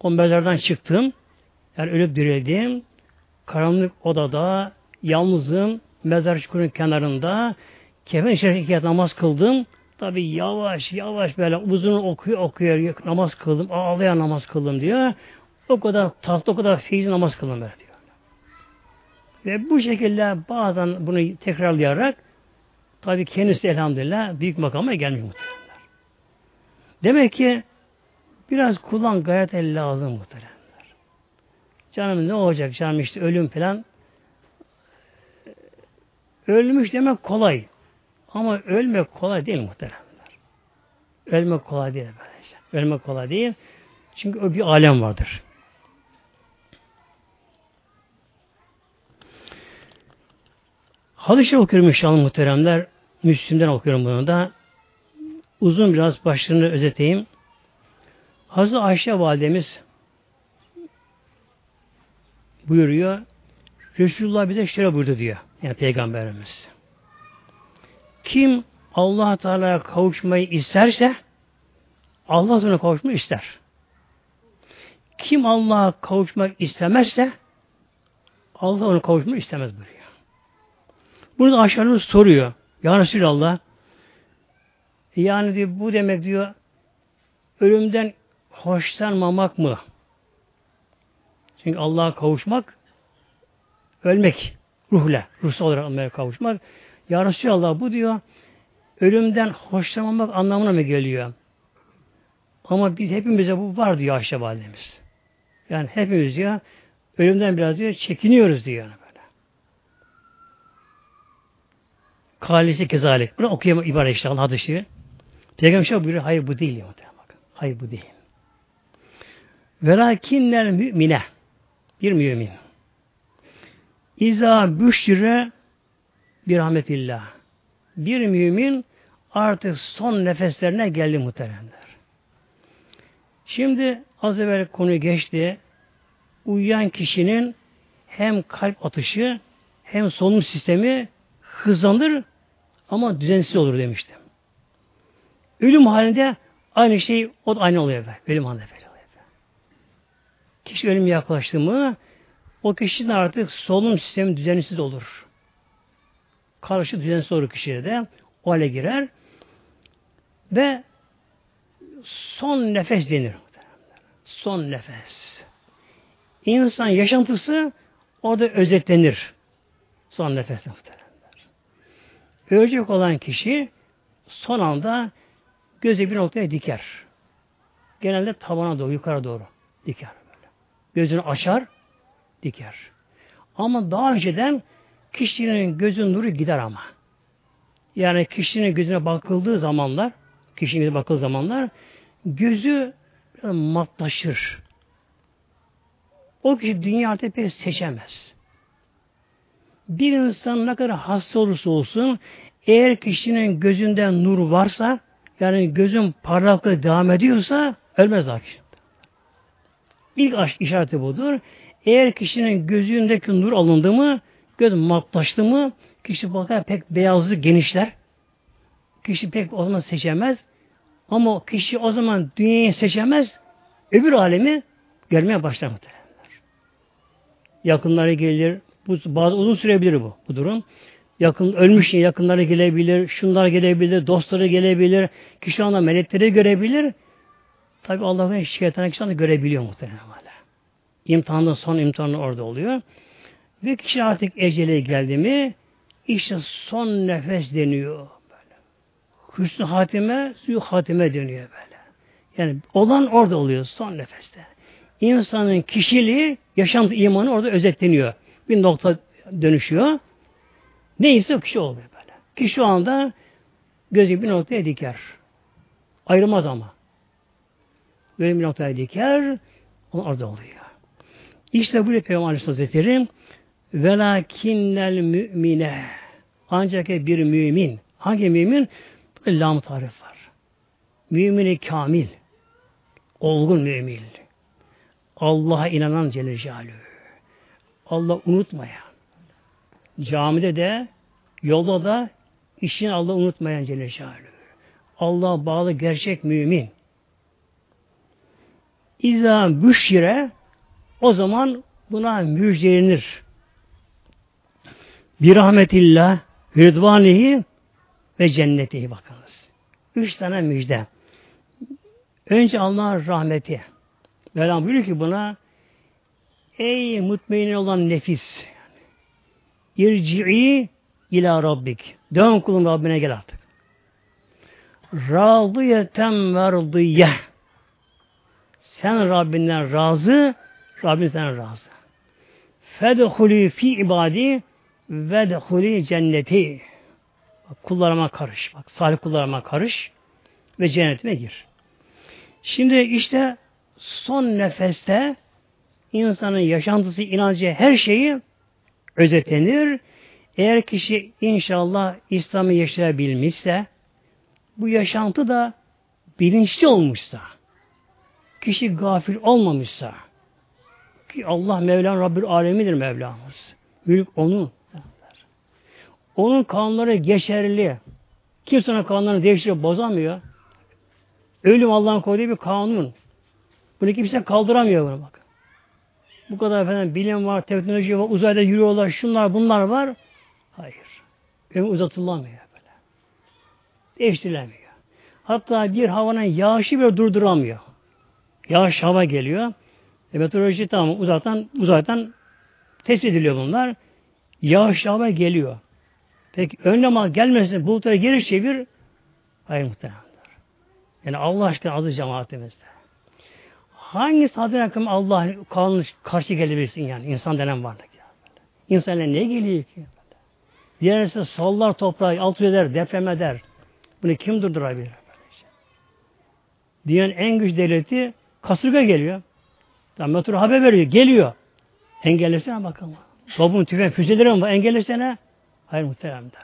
O mezardan çıktım yani ölüp dirildim karanlık odada yalnızım mezar çukurun kenarında kefen içerisinde iki kat namaz kıldım tabi yavaş yavaş böyle uzun okuyor okuyor namaz kıldım ağlayan namaz kıldım diyor o kadar tatlı o kadar feyiz namaz kıldım böyle. Ve bu şekilde bazen bunu tekrarlayarak tabi kendisi elhamdülillah büyük makama gelmiş muhtemelenler. Demek ki biraz kullan gayret el lazım muhtemelenler. Canım ne olacak canım işte ölüm falan. Ölmüş demek kolay. Ama ölmek kolay değil muhtemelenler. Ölmek kolay değil böylece. Ölmek kolay değil. Çünkü o bir alem vardır. Hadis-i okuyorum inşallah muhteremler. Müslüm'den okuyorum bunu da. Uzun biraz başlığını özeteyim. Hazreti Ayşe validemiz buyuruyor. Resulullah bize şöyle buyurdu diyor. Yani Peygamberimiz. Kim Allah Teala'ya kavuşmayı isterse Allah ona kavuşmayı ister. Kim Allah'a kavuşmak istemezse Allah onu kavuşmayı istemez buyuruyor. Burada aşağıda soruyor. Ya Resulallah yani diyor, bu demek diyor ölümden hoşlanmamak mı? Çünkü Allah'a kavuşmak ölmek ruhla, ruhsal olarak Allah'a kavuşmak. Ya Resulallah bu diyor ölümden hoşlanmamak anlamına mı geliyor? Ama biz hepimize bu var diyor Ayşe validemiz. Yani hepimiz diyor ölümden biraz diyor çekiniyoruz diyor. Kalisi kezalik. Bunu okuyama ibaret işte hadisi. Peygamber şöyle buyuruyor. Hayır bu değil. Bakın. Hayır bu değil. Velakinler mümine. Bir mümin. İza büşre bir rahmetillah. Bir mümin artık son nefeslerine geldi muhteremler. Şimdi az evvel konu geçti. Uyuyan kişinin hem kalp atışı hem solunum sistemi hızlanır ama düzensiz olur demiştim. Ölüm halinde aynı şey o da aynı oluyor. Be. Ölüm halinde böyle oluyor. Be. Kişi ölüm yaklaştı mı o kişinin artık solunum sistemi düzensiz olur. Karşı düzensiz olur kişiye de. O hale girer. Ve son nefes denir. Son nefes. İnsan yaşantısı orada özetlenir. Son nefes muhteremler. Ölecek olan kişi son anda gözü bir noktaya diker. Genelde tavana doğru, yukarı doğru diker. Böyle. Gözünü açar, diker. Ama daha önceden kişinin gözün nuru gider ama. Yani kişinin gözüne bakıldığı zamanlar, kişinin gözüne bakıldığı zamanlar gözü matlaşır. O kişi dünya artık pek seçemez. Bir insan ne kadar hasta olursa olsun eğer kişinin gözünden nur varsa yani gözün parlaklığı devam ediyorsa ölmez daha kişi. İlk işareti budur. Eğer kişinin gözündeki nur alındı mı, göz matlaştı mı, kişi bakar pek beyazlı genişler. Kişi pek o zaman seçemez. Ama kişi o zaman dünyayı seçemez, öbür alemi görmeye başlar muhtemelenler. Yakınları gelir, bu, bazı uzun sürebilir bu, bu durum. Yakın, ölmüş yakınları gelebilir, şunlar gelebilir, dostları gelebilir, kişi anda melekleri görebilir. Tabi Allah'ın şeytanı kişi anda görebiliyor muhtemelen. İmtihanın son imtihanı orada oluyor. Ve kişi artık ecele geldi mi işte son nefes deniyor. Böyle. Hüsnü hatime, suyu hatime dönüyor böyle. Yani olan orada oluyor son nefeste. İnsanın kişiliği, yaşantı imanı orada özetleniyor. Bir nokta dönüşüyor. Neyse kişi oluyor böyle. Kişi şu anda gözü bir noktaya diker. Ayrılmaz ama. Böyle bir noktaya diker, orada oluyor. İşte bu Peygamber Aleyhisselatü Hazretleri velakinnel mümine ancak bir mümin. Hangi mümin? Lam tarif var. Mümini kamil. Olgun mümin. Allah'a inanan Celle Celaluhu. Allah unutmayan. Camide de, yolda da işini Allah unutmayan Celle Celaluhu. Allah bağlı gerçek mümin. İza büşire o zaman buna müjdelenir. Bir rahmetillah, rıdvanihi ve cennetihi bakınız. Üç tane müjde. Önce Allah'ın rahmeti. Mevlam buyuruyor ki buna Ey mutmain olan nefis İrci'i ila Rabbik. Dön kulun Rabbine gel artık. Radiyeten verdiye. Sen Rabbinden razı, Rabbin sana razı. Fedhulü fi ibadi ve dehulü cenneti. Bak, kullarıma karış. Bak, salih kullarıma karış ve cennetime gir. Şimdi işte son nefeste insanın yaşantısı, inancı, her şeyi özetlenir. Eğer kişi inşallah İslam'ı yaşayabilmişse, bu yaşantı da bilinçli olmuşsa, kişi gafil olmamışsa, ki Allah Mevlam Rabbül Alemidir Mevlamız. Mülk onun. Onun kanunları geçerli. Kimse onun kanunlarını değiştirip bozamıyor. Ölüm Allah'ın koyduğu bir kanun. Bunu kimse kaldıramıyor bunu bak. Bu kadar efendim bilim var, teknoloji var, uzayda yürüyorlar, şunlar bunlar var. Hayır. Ömür uzatılamıyor böyle. Değiştirilemiyor. Hatta bir havanın yağışı bile durduramıyor. Yağış hava geliyor. E, meteoroloji tamam uzaktan uzaktan tespit ediliyor bunlar. Yağış hava geliyor. Peki önlem al gelmesin bulutları geri çevir. Hayır muhtemelen. Yani Allah aşkına adı cemaatimizde. Hangi adına yakın Allah kanunu karşı gelebilirsin yani insan denen varlık. Ya. İnsanla ne geliyor ki? Diğerisi sallar toprağı, alt eder, deprem eder. Bunu kim durdurabilir? Dünyanın en güç devleti kasırga geliyor. Tam metro haber veriyor. Geliyor. Engellesene bakalım. Topun tüfen füzeleri mi var? Engellesene. Hayır muhteremler.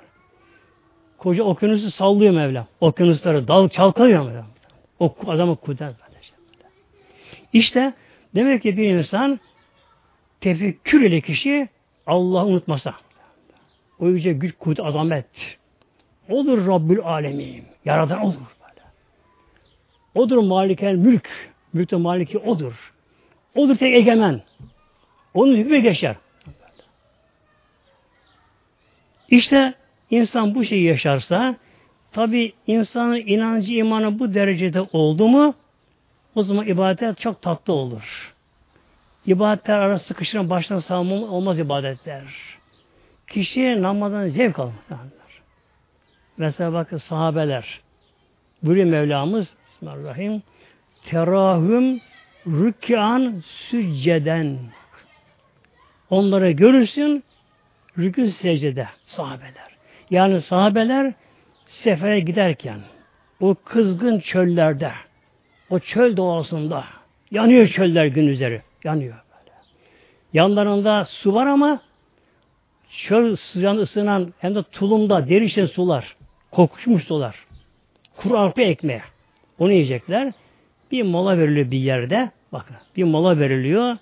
Koca okyanusu sallıyor Mevlam. Okyanusları dal çalkalıyor Mevlam. O adamı kudret İşte demek ki bir insan tefekkür ile kişi Allah'ı unutmasa. O yüce güç, kudret, azamet. Odur Rabbül Alemin. Yaradan olur. Böyle. Odur malikel mülk. Mülkte maliki odur. Odur tek egemen. Onun hükmü geçer. İşte insan bu şeyi yaşarsa tabi insanın inancı imanı bu derecede oldu mu o zaman ibadet çok tatlı olur. İbadetler arası sıkıştıran baştan sağlam olmaz ibadetler. Kişi namazdan zevk alır. Mesela bakın sahabeler. Buyuruyor Mevlamız Bismillahirrahmanirrahim. Terahüm rükkan sücceden. Onları görürsün rükû secdede sahabeler. Yani sahabeler sefere giderken o kızgın çöllerde o çöl doğasında yanıyor çöller gün üzeri. Yanıyor böyle. Yanlarında su var ama çöl sıcağın ısınan hem de tulumda derişen sular. Kokuşmuş sular. Kuru arpa ekmeği. Onu yiyecekler. Bir mola veriliyor bir yerde. Bakın bir mola veriliyor.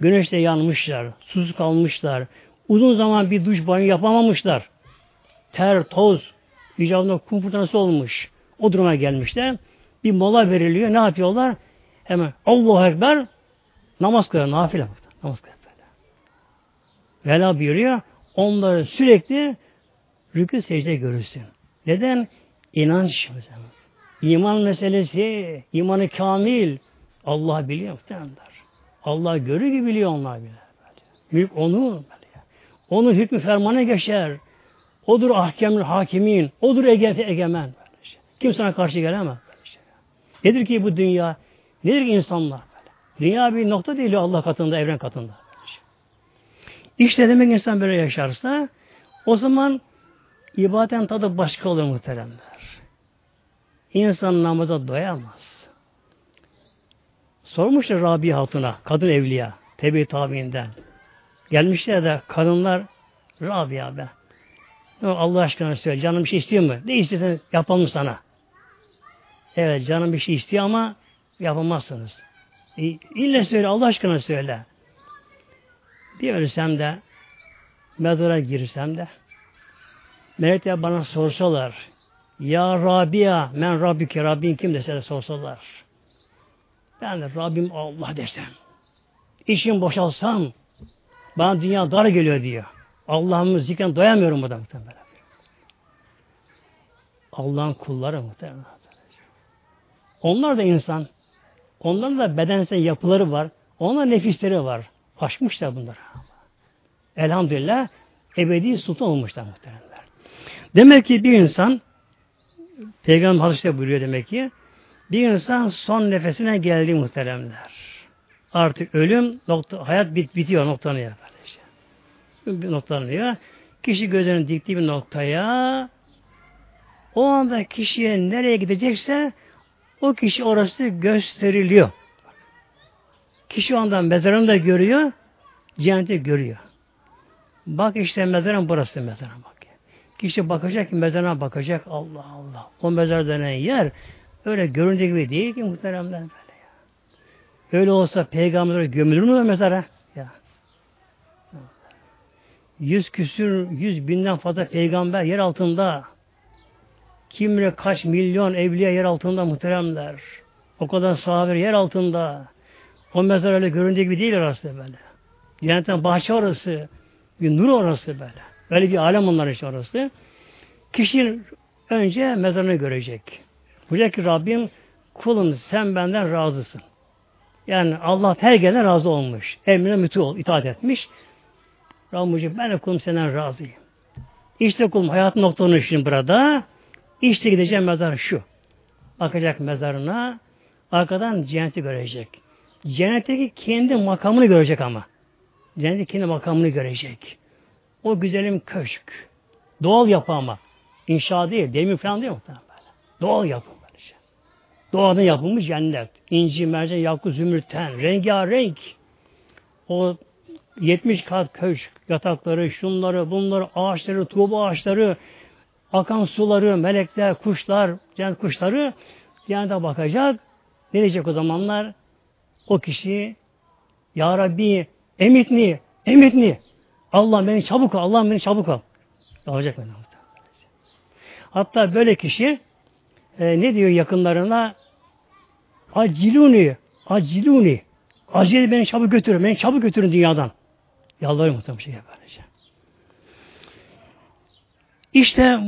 Güneşte yanmışlar. Susuz kalmışlar. Uzun zaman bir duş banyo yapamamışlar. Ter, toz, icabında kum fırtınası olmuş. O duruma gelmişler. Bir mola veriliyor. Ne yapıyorlar? Hemen Allahu Ekber namaz kılıyor. Nafile. Namaz kılıyor. Vela buyuruyor. Onları sürekli rükü secde görürsün. Neden? İnanç. İman meselesi, imanı kamil. Allah biliyor muhtemelenler. Allah görür gibi biliyor onlar bile. Mülk onu. Onun hükmü fermana geçer. Odur ahkemli hakimin. Odur ege egemen. Kimseye karşı gelemez. Nedir ki bu dünya? Nedir ki insanlar? Dünya bir nokta değil Allah katında, evren katında. İşte demek insan böyle yaşarsa o zaman ibadetin tadı başka olur muhteremler. İnsan namaza doyamaz. Sormuşlar Rabbi Hatun'a, kadın evliya, tebi tabiinden. Gelmişler de kadınlar Rabia be. Allah aşkına söyle. Canım bir şey istiyor mu? Ne istiyorsan yapalım sana. Evet canım bir şey istiyor ama yapamazsınız. E, ille söyle Allah aşkına söyle. Bir ölsem de mezara girsem de melekler bana sorsalar ya Rabia men Rabbike Rabbin kim dese de sorsalar ben de Rabbim Allah desem işim boşalsam bana dünya dar geliyor diyor. Allah'ımın zikrine doyamıyorum bu da muhtemelen. Allah'ın kulları muhtemelen. Onlar da insan. Onların da bedensel yapıları var. Onlar nefisleri var. Aşmışlar bunlar. Elhamdülillah ebedi sultan olmuşlar muhtemelen. Demek ki bir insan Peygamber Hazretleri buyuruyor demek ki bir insan son nefesine geldi muhteremler. Artık ölüm, nokta, hayat bit, bitiyor, noktalanıyor. Bir noktalanıyor. Kişi gözlerini diktiği bir noktaya o anda kişiye nereye gidecekse o kişi orası gösteriliyor. Kişi o anda mezarını da görüyor, cenneti görüyor. Bak işte mezarın burası mezarın bak. Kişi bakacak ki mezarına bakacak. Allah Allah. O mezar denen yer öyle göründüğü gibi değil ki muhteremler. Öyle olsa peygamber gömülür mü mezara? Ya. Yüz küsür, yüz binden fazla peygamber yer altında Kim bilir kaç milyon evliya yer altında muhteremler. O kadar sahabe yer altında. O mezar öyle göründüğü gibi değil orası böyle. Cennetten bahçe orası. Bir nur orası böyle. Öyle bir alem onlar için orası. Kişi önce mezarını görecek. Diyecek ki Rabbim kulum sen benden razısın. Yani Allah her gelen razı olmuş. Emrine mütü ol, itaat etmiş. Rabbim ben de kulum senden razıyım. İşte kulum hayat noktanın için burada. İşte gideceğim mezar şu. Bakacak mezarına. Arkadan cenneti görecek. Cennetteki kendi makamını görecek ama. Cennetteki kendi makamını görecek. O güzelim köşk. Doğal yapı ama. İnşa değil, demir falan değil muhtemelen. Doğal yapı böylece. Doğadan yapılmış cennet. İnci, mercan, yakut, zümrütten, rengarenk. O 70 kat köşk, yatakları, şunları, bunları, ağaçları, tuğba ağaçları, akan suları, melekler, kuşlar, cennet kuşları cennete bakacak. Ne diyecek o zamanlar? O kişi Ya Rabbi emitni, emitni. Allah beni çabuk al, Allah beni çabuk al. Olacak beni. Hatta böyle kişi e, ne diyor yakınlarına? Aciluni, aciluni. Acil beni çabuk götürün, beni çabuk götürün dünyadan. Yalvarıyor muhtemelen şey böylece. İşte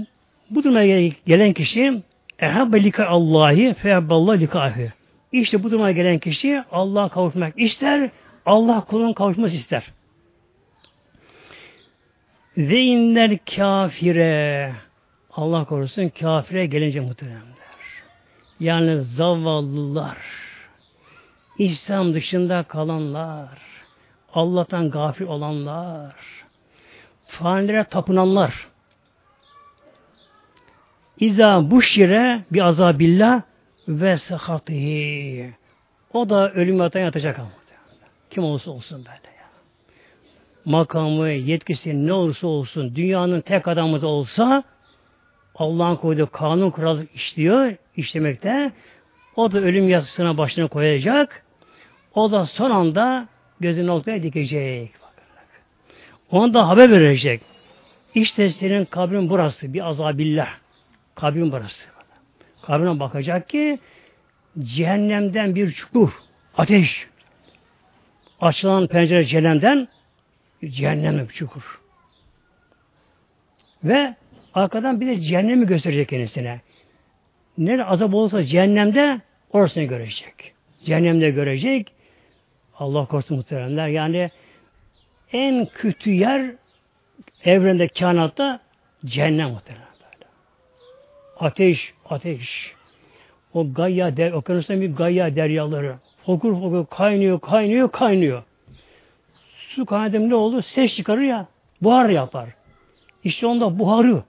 bu duruma gelen kişi ehabbe lika Allahi fehabballah likahi. İşte bu duruma gelen kişi Allah'a kavuşmak ister, Allah kulun kavuşması ister. Ve inler kafire Allah korusun kafire gelince muhteremler. Yani zavallılar, İslam dışında kalanlar, Allah'tan gafil olanlar, fanilere tapınanlar, İza buşire bir azabillah ve sehatihi. O da ölüm yatağına yatacak ama. Kim olursa olsun böyle ya. Makamı, yetkisi ne olursa olsun, dünyanın tek adamı da olsa Allah'ın koyduğu kanun kural işliyor, işlemekte. O da ölüm yasasına başına koyacak. O da son anda gözü noktaya dikecek. Ona da haber verecek. İşte senin kabrin burası. Bir azabillah. Kabrin burası. Kabrine bakacak ki cehennemden bir çukur. Ateş. Açılan pencere cehennemden cehennemden bir çukur. Ve arkadan bir de cehennemi gösterecek kendisine. Nerede azap olursa cehennemde orasını görecek. Cehennemde görecek. Allah korusun muhteremler. Yani en kötü yer evrende, kainatta cehennem muhterem. Ateş, ateş. O Gaya, der, okyanusta bir Gaya deryaları. Fokur fokur kaynıyor, kaynıyor, kaynıyor. Su kaynadım ne oldu? Ses çıkarır ya, buhar yapar. İşte onda buharı.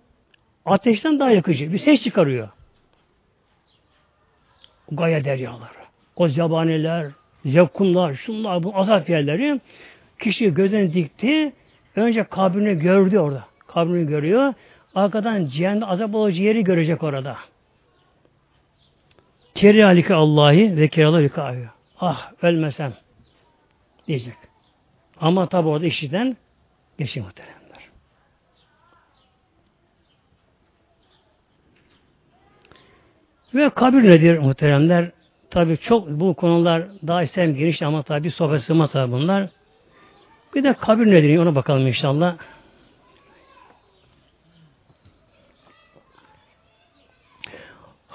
Ateşten daha yakıcı. Bir ses çıkarıyor. Gaya deryaları. O zebaniler, zekumlar, şunlar, bu azap yerleri kişi gözünü dikti. Önce kabrini gördü orada. Kabrini görüyor. Arkadan cehennemde azap olacağı yeri görecek orada. Keralike Allah'ı ve keralike ayı. Ah ölmesem diyecek. Ama tabi orada işiten geçiyor muhteremler. Ve kabir nedir muhteremler? Tabi çok bu konular daha istem geniş ama tabi sohbet sığmaz bunlar. Bir de kabir nedir? Ona bakalım inşallah.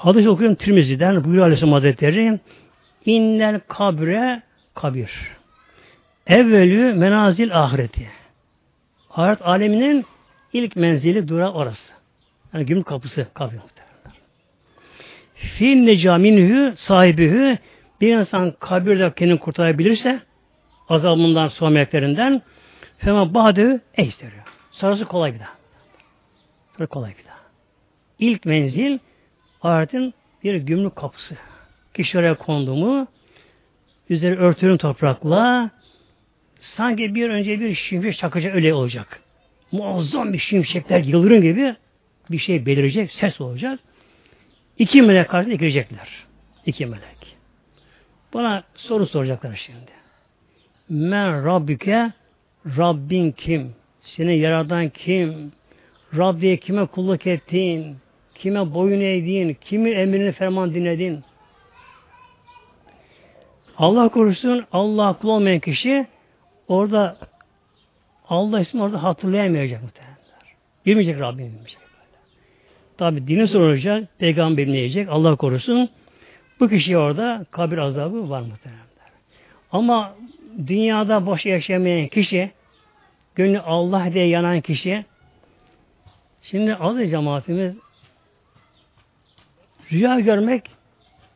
Hadis okuyorum Tirmizi'den buyuruyor Aleyhisselam Hazretleri İnnel kabre kabir. Evvelü menazil ahireti. Ahiret aleminin ilk menzili dura orası. Yani gümrük kapısı kabir Fin necaminhü sahibihü bir insan kabirde kendini kurtarabilirse azabından sonra meleklerinden fema badü eysteriyor. Sonrası kolay bir daha. Sonra kolay bir daha. İlk menzil ahiretin bir gümrük kapısı. Kişi oraya kondu mu üzeri örtülün toprakla sanki bir önce bir şimşek çakacak öyle olacak. Muazzam bir şimşekler yıldırım gibi bir şey belirecek, ses olacak. İki melek karşısında girecekler. İki melek. Bana soru soracaklar şimdi. Men Rabbike Rabbin kim? Seni yaradan kim? Rabbiye kime kulluk ettin? Kime boyun eğdin, kimi emrini ferman dinledin. Allah korusun Allah kul olmayan kişi orada Allah ismi orada hatırlayamayacak muhtemelen. Bilmeyecek Rabbim bilmeyecek. Tabi dini soracak, peygamber bilmeyecek, Allah korusun. Bu kişi orada kabir azabı var muhtemelen. Ama dünyada boş yaşamayan kişi, gönlü Allah diye yanan kişi, şimdi adı cemaatimiz rüya görmek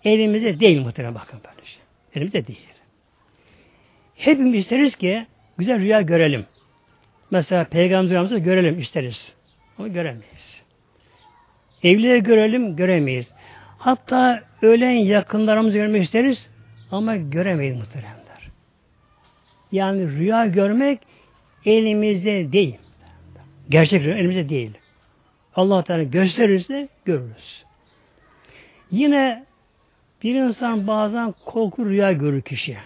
elimizde değil muhtemelen bakın böyle. Elimizde değil. Hepimiz isteriz ki güzel rüya görelim. Mesela peygamber rüyamızı görelim isteriz. Ama göremeyiz. Evliye görelim, göremeyiz. Hatta ölen yakınlarımızı görmek isteriz ama göremeyiz muhteremler. Yani rüya görmek elimizde değil. Gerçek rüya elimizde değil. Allah Teala gösterirse görürüz. Yine bir insan bazen korku rüya görür kişi.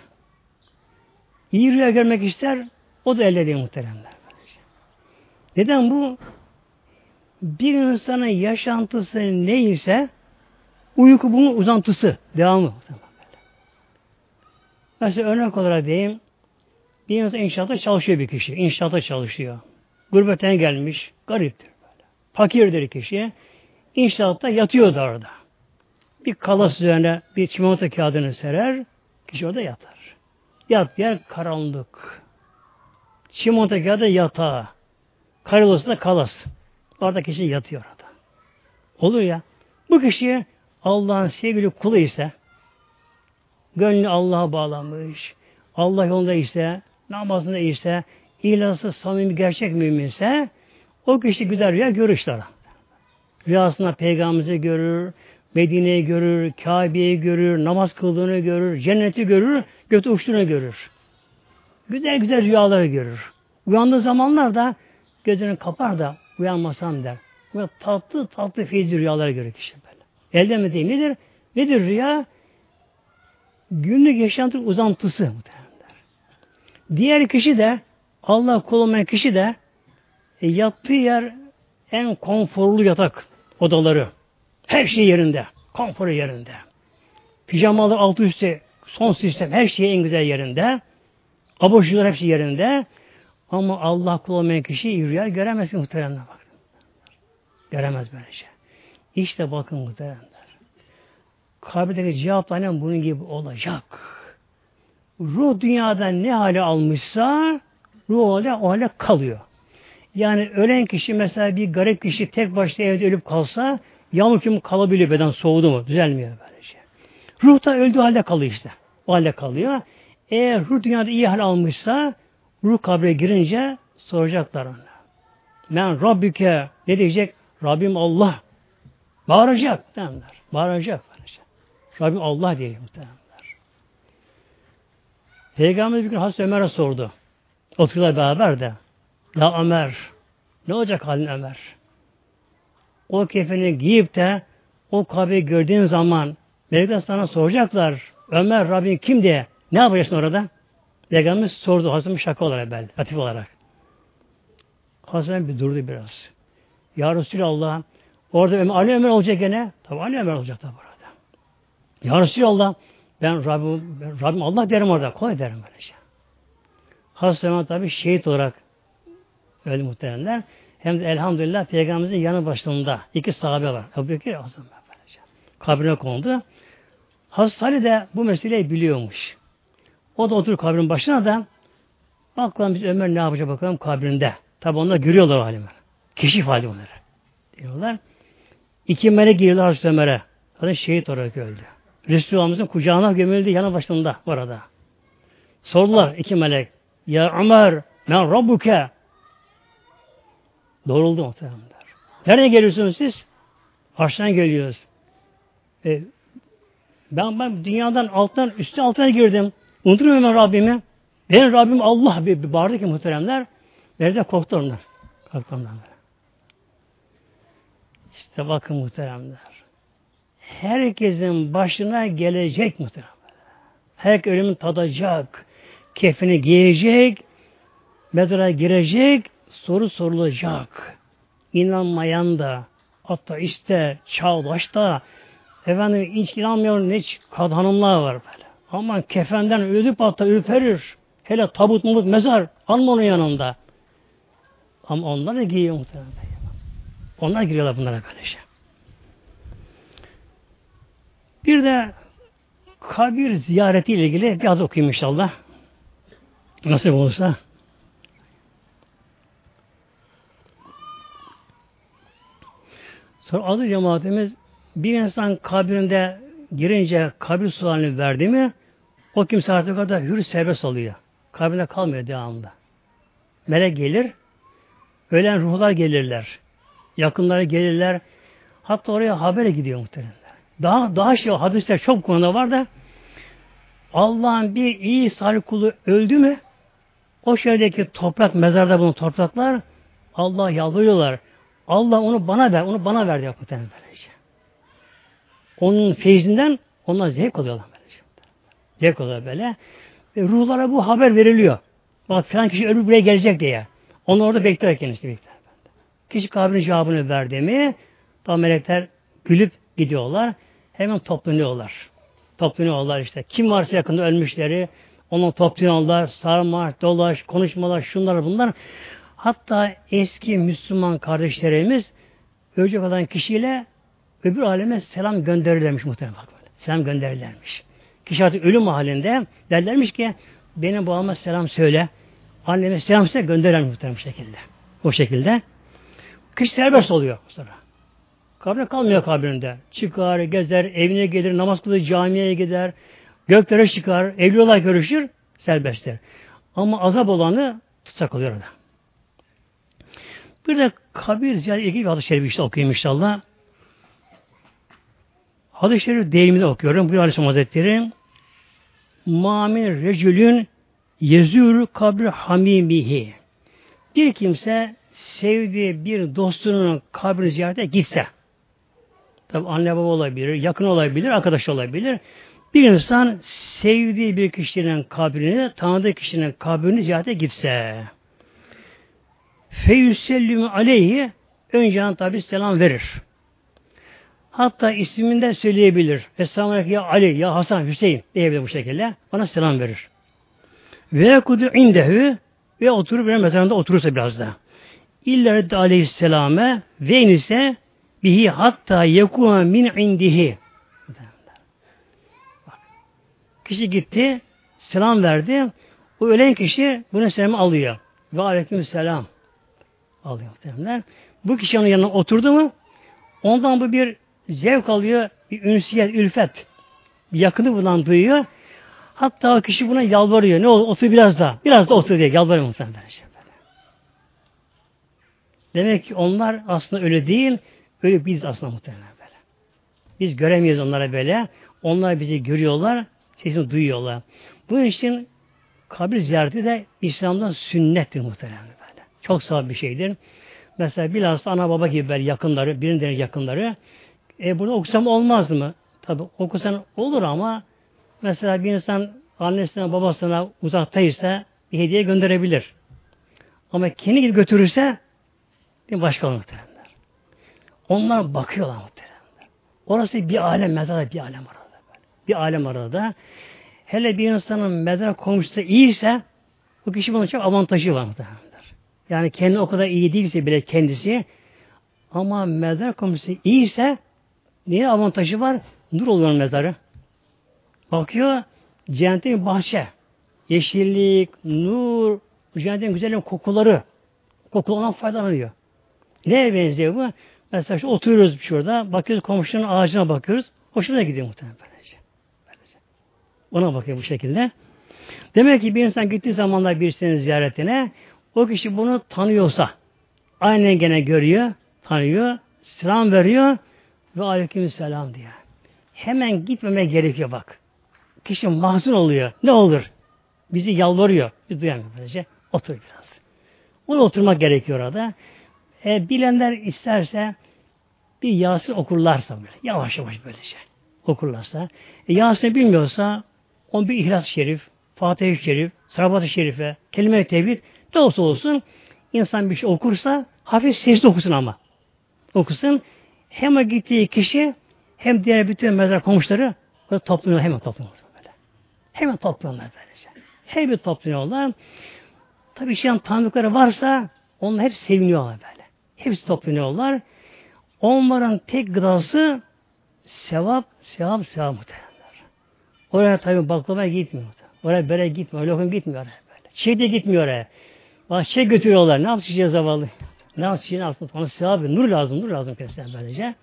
İyi rüya görmek ister, o da elde değil muhteremler. Neden bu? Bir insanın yaşantısı neyse uyku bunun uzantısı, devamı. Mesela örnek olarak diyeyim, bir insan inşaatta çalışıyor bir kişi. İnşaatta çalışıyor. Gurbetten gelmiş, gariptir böyle. Fakirdir kişi. İnşaatta yatıyor da orada. Bir kalas üzerine bir çimento kağıdını serer, kişi orada yatar. Yat yer karanlık. Çimento kağıdı yatağı. Karayolosunda kalas. Orada kişi yatıyor orada. Olur ya. Bu kişi Allah'ın sevgili kulu ise gönlü Allah'a bağlanmış, Allah yolunda ise, namazında ise, ilası samimi gerçek müminse o kişi güzel rüya görür işte. Rüyasında peygamberimizi görür, Medine'yi görür, Kabe'yi görür, namaz kıldığını görür, cenneti görür, götü uçtuğunu görür. Güzel güzel rüyaları görür. Uyandığı zamanlarda gözünü kapar da uyanmasam der. Böyle tatlı tatlı feyizli rüyaları görür kişi böyle. Elde mi değil nedir? Nedir rüya? Günlük yaşantı uzantısı muhtemelenler. Diğer kişi de Allah kul kişi de e, yattığı yer en konforlu yatak odaları. Her şey yerinde. Konforu yerinde. Pijamalı altı üstte son sistem her şey en güzel yerinde. Aboşular hepsi yerinde. Ama Allah kul olmayan kişi rüya göremez muhteremler bak. Göremez böyle şey. İşte bakın muhteremler. Kabirdeki cevap aynen bunun gibi olacak. Ruh dünyada ne hale almışsa ruh hale, o hale kalıyor. Yani ölen kişi mesela bir garip kişi tek başına evde ölüp kalsa yağmur kim kalabiliyor beden soğudu mu? Düzelmiyor böyle şey. Ruh da öldüğü halde kalıyor işte. O halde kalıyor. Eğer ruh dünyada iyi hal almışsa ruh kabre girince soracaklar ona. Ben Rabbike ne diyecek? Rabbim Allah. Bağıracak. Demler. Bağıracak. Rabbim Allah diye muhtemelenler. Peygamber bir gün Hazreti Ömer'e sordu. Oturuyorlar beraber de. Ya Ömer, ne olacak halin Ömer? O kefeni giyip de o kabeyi gördüğün zaman melekler sana soracaklar. Ömer Rabbin kim diye. Ne yapacaksın orada? Peygamber sordu Hazreti şaka olarak belli, latif olarak. Hazreti bir durdu biraz. Ya Resulallah orada Ömer, Ali Ömer olacak gene. Tabi Ali Ömer olacak tabi orada. Ya Resulallah ben Rabbim, ben Rabbim Allah derim orada. Kolay derim böyle şey. Hazreti Ömer tabi şehit olarak öldü muhtemelenler. Hem de elhamdülillah Peygamberimizin yanı başında iki sahabe var. Ebu Bekir Ömer böylece. Kabrine kondu. Hazreti Ali de bu meseleyi biliyormuş. O da oturup kabrin başına da bakalım biz Ömer ne yapacak bakalım kabrinde. Tabi onlar görüyorlar halimi. Keşif hali onları. Diyorlar. İki melek geliyorlar Hazreti Ömer'e. Zaten şehit olarak öldü. Resulullah'ımızın kucağına gömüldü yanı başında orada. Sordular iki melek. Ya Ömer men Rabbuke Doğruldu muhtemelenler. Nereden geliyorsunuz siz? Arştan geliyoruz. E, ben, ben dünyadan alttan, üstte altına girdim. Unuturum ben Rabbimi. Benim Rabbim Allah bir, bir bağırdı ki muhteremler. Nerede korktu onlar. Korktu onlar. İşte bakın muhteremler. Herkesin başına gelecek muhteremler. Herkes ölümün tadacak. Kefini giyecek. Medra girecek. Soru sorulacak. İnanmayan da, Hatta işte çağdaşta efendim hiç inanmıyor ne kad hanımlar var böyle. Aman kefenden ölüp hatta ürperir. Hele tabut mumut mezar alma onun yanında. Ama onlar da giyiyor muhtemelen. Onlar giriyorlar bunlara böyle şey. Bir de kabir ziyareti ile ilgili biraz okuyayım inşallah. Nasıl olursa. Sonra adı cemaatimiz bir insan kabrinde girince kabir sualini verdi mi o kimse artık kadar hür serbest oluyor. Kabrinde kalmıyor devamında. Melek gelir, ölen ruhlar gelirler. Yakınları gelirler. Hatta oraya habere gidiyor muhtemelen. Daha daha şey hadisler çok konuda var da Allah'ın bir iyi salih kulu öldü mü o şehirdeki toprak, mezarda bunu topraklar Allah yalvarıyorlar. Allah onu bana ver, onu bana ver diyor muhtemelen böylece. Onun feyzinden onlar zevk alıyorlar böylece. Zevk alıyorlar böyle. Ve ruhlara bu haber veriliyor. Bak filan kişi ölür buraya gelecek diye. Onlar orada bekler kendisi bekler. Kişi kabrin cevabını verdi mi tam melekler gülüp gidiyorlar. Hemen toplanıyorlar. Toplanıyorlar işte. Kim varsa yakında ölmüşleri onu topluyorlar. Sarma, dolaş, konuşmalar, şunlar bunlar. Hatta eski Müslüman kardeşlerimiz ölecek olan kişiyle öbür aleme selam gönderirlermiş muhtemelen. Bak. Selam gönderirlermiş. Kişi artık ölüm halinde derlermiş ki benim babama selam söyle. Anneme selam söyle gönderirler muhtemelen bu şekilde. O şekilde. Kişi serbest oluyor sonra. Kabre kalmıyor kabrinde. Çıkar, gezer, evine gelir, namaz kılır, camiye gider, göklere çıkar, evliyolar görüşür, serbesttir. Ama azap olanı tutsak oluyor orada. Bir de kabir ziyareti ilgili bir hadis-i şerif işte okuyayım inşallah. Hadis-i şerif deyimini okuyorum. Bu Aleyhisselam Hazretleri Mamin recülün yezûr kabri hamimihi bir kimse sevdiği bir dostunun kabrini ziyarete gitse tabi anne baba olabilir, yakın olabilir, arkadaş olabilir. Bir insan sevdiği bir kişinin kabrini, tanıdığı kişinin kabrini ziyarete gitse feyüsellümü aleyhi önce tabi selam verir. Hatta isminde söyleyebilir. Esselamu ya Ali, ya Hasan, Hüseyin diyebilir bu şekilde. Bana selam verir. Ve kudu indehü ve oturup bir mezarında oturursa biraz da. İlla reddi aleyhisselame ve ise bihi hatta yekuma min indihi. Kişi gitti, selam verdi. O ölen kişi bunu selamı alıyor. Ve aleyküm selam alıyor muhtemelen. Bu kişi onun yanına oturdu mu ondan bu bir zevk alıyor, bir ünsiyet, ülfet. Bir yakını bundan duyuyor. Hatta o kişi buna yalvarıyor. Ne olur otur biraz daha. Biraz da otur diye yalvarıyor muhtemelen. Demek ki onlar aslında öyle değil. Öyle biz aslında muhtemelen böyle. Biz göremeyiz onlara böyle. Onlar bizi görüyorlar. Sesini duyuyorlar. Bu için kabir ziyareti de İslam'dan sünnettir muhtemelen. Çok sağ bir şeydir. Mesela bilhassa ana baba gibi böyle yakınları, birinin yakınları. E bunu okusam olmaz mı? Tabi okusan olur ama Mesela bir insan annesine babasına uzaktaysa bir hediye gönderebilir. Ama kendi gidip götürürse bir başka muhtemelenler. Onlar bakıyorlar muhtemelenler. Orası bir alem, mezar bir alem arada. Bir alem arada. Hele bir insanın mezar komşusu iyiyse bu kişi bunun çok avantajı var muhtemelenler. Yani kendi o kadar iyi değilse bile kendisi ama mezar komşusu iyiyse niye avantajı var? Nur oluyor mezarı. Bakıyor cennetin bahçe. Yeşillik, nur, cennetin güzel kokuları. Kokularından faydalanıyor. Neye benziyor bu? Mesela şu oturuyoruz şurada, bakıyoruz komşunun ağacına bakıyoruz. Hoşuna gidiyor muhtemelen böylece. böylece. Ona bakıyor bu şekilde. Demek ki bir insan gittiği zamanlar birisinin ziyaretine o kişi bunu tanıyorsa aynen gene görüyor, tanıyor, selam veriyor ve aleyküm selam diyor. Hemen gitmeme gerekiyor bak. Kişi mahzun oluyor. Ne olur? Bizi yalvarıyor. Biz duyamıyoruz böylece. Otur biraz. Bunu oturmak gerekiyor orada. E, bilenler isterse bir Yasin okurlarsa böyle. Yavaş yavaş böylece. Okurlarsa. E, Yasin bilmiyorsa on bir İhlas-ı Şerif, Fatih-i Şerif, Sırabat-ı Şerife, Kelime-i Tevhid ne olsa olsun insan bir şey okursa hafif sesli okusun ama. Okusun. hem o gittiği kişi hem diğer bütün mezar komşuları toplanıyor hemen toplanıyor böyle. Hemen toplanıyorlar böylece. Her bir toplanıyorlar. Tabi an tanıdıkları varsa onlar hep seviniyorlar böyle. Hepsi toplanıyorlar. Onların tek gıdası sevap, sevap, sevap muhtemelenler. Oraya tabi baklava gitmiyor. Oraya börek gitmiyor, lokum gitmiyor. Böyle. Şey de gitmiyor oraya. Bahçe götürüyorlar. Ne yapacağız zavallı? Ne yapacağız? Ne yapacağız? Ona sevabı, nur lazım, nur lazım kesinlikle böylece.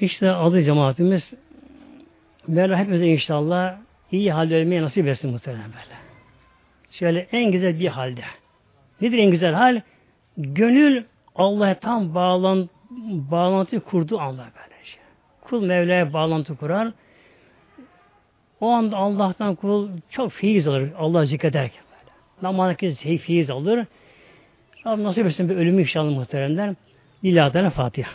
İşte adı cemaatimiz Mevla hepimize inşallah iyi halde ölmeyi nasip etsin muhtemelen böyle. Şöyle en güzel bir halde. Nedir en güzel hal? Gönül Allah'a tam bağlan, bağlantı kurduğu anda böylece. Kul Mevla'ya bağlantı kurar. O anda Allah'tan kul çok feyiz alır. Allah zikrederken böyle. Namazdaki feyiz alır. Rabbim nasip etsin bir ölümü inşallah muhteremler. Lillahi Fatiha.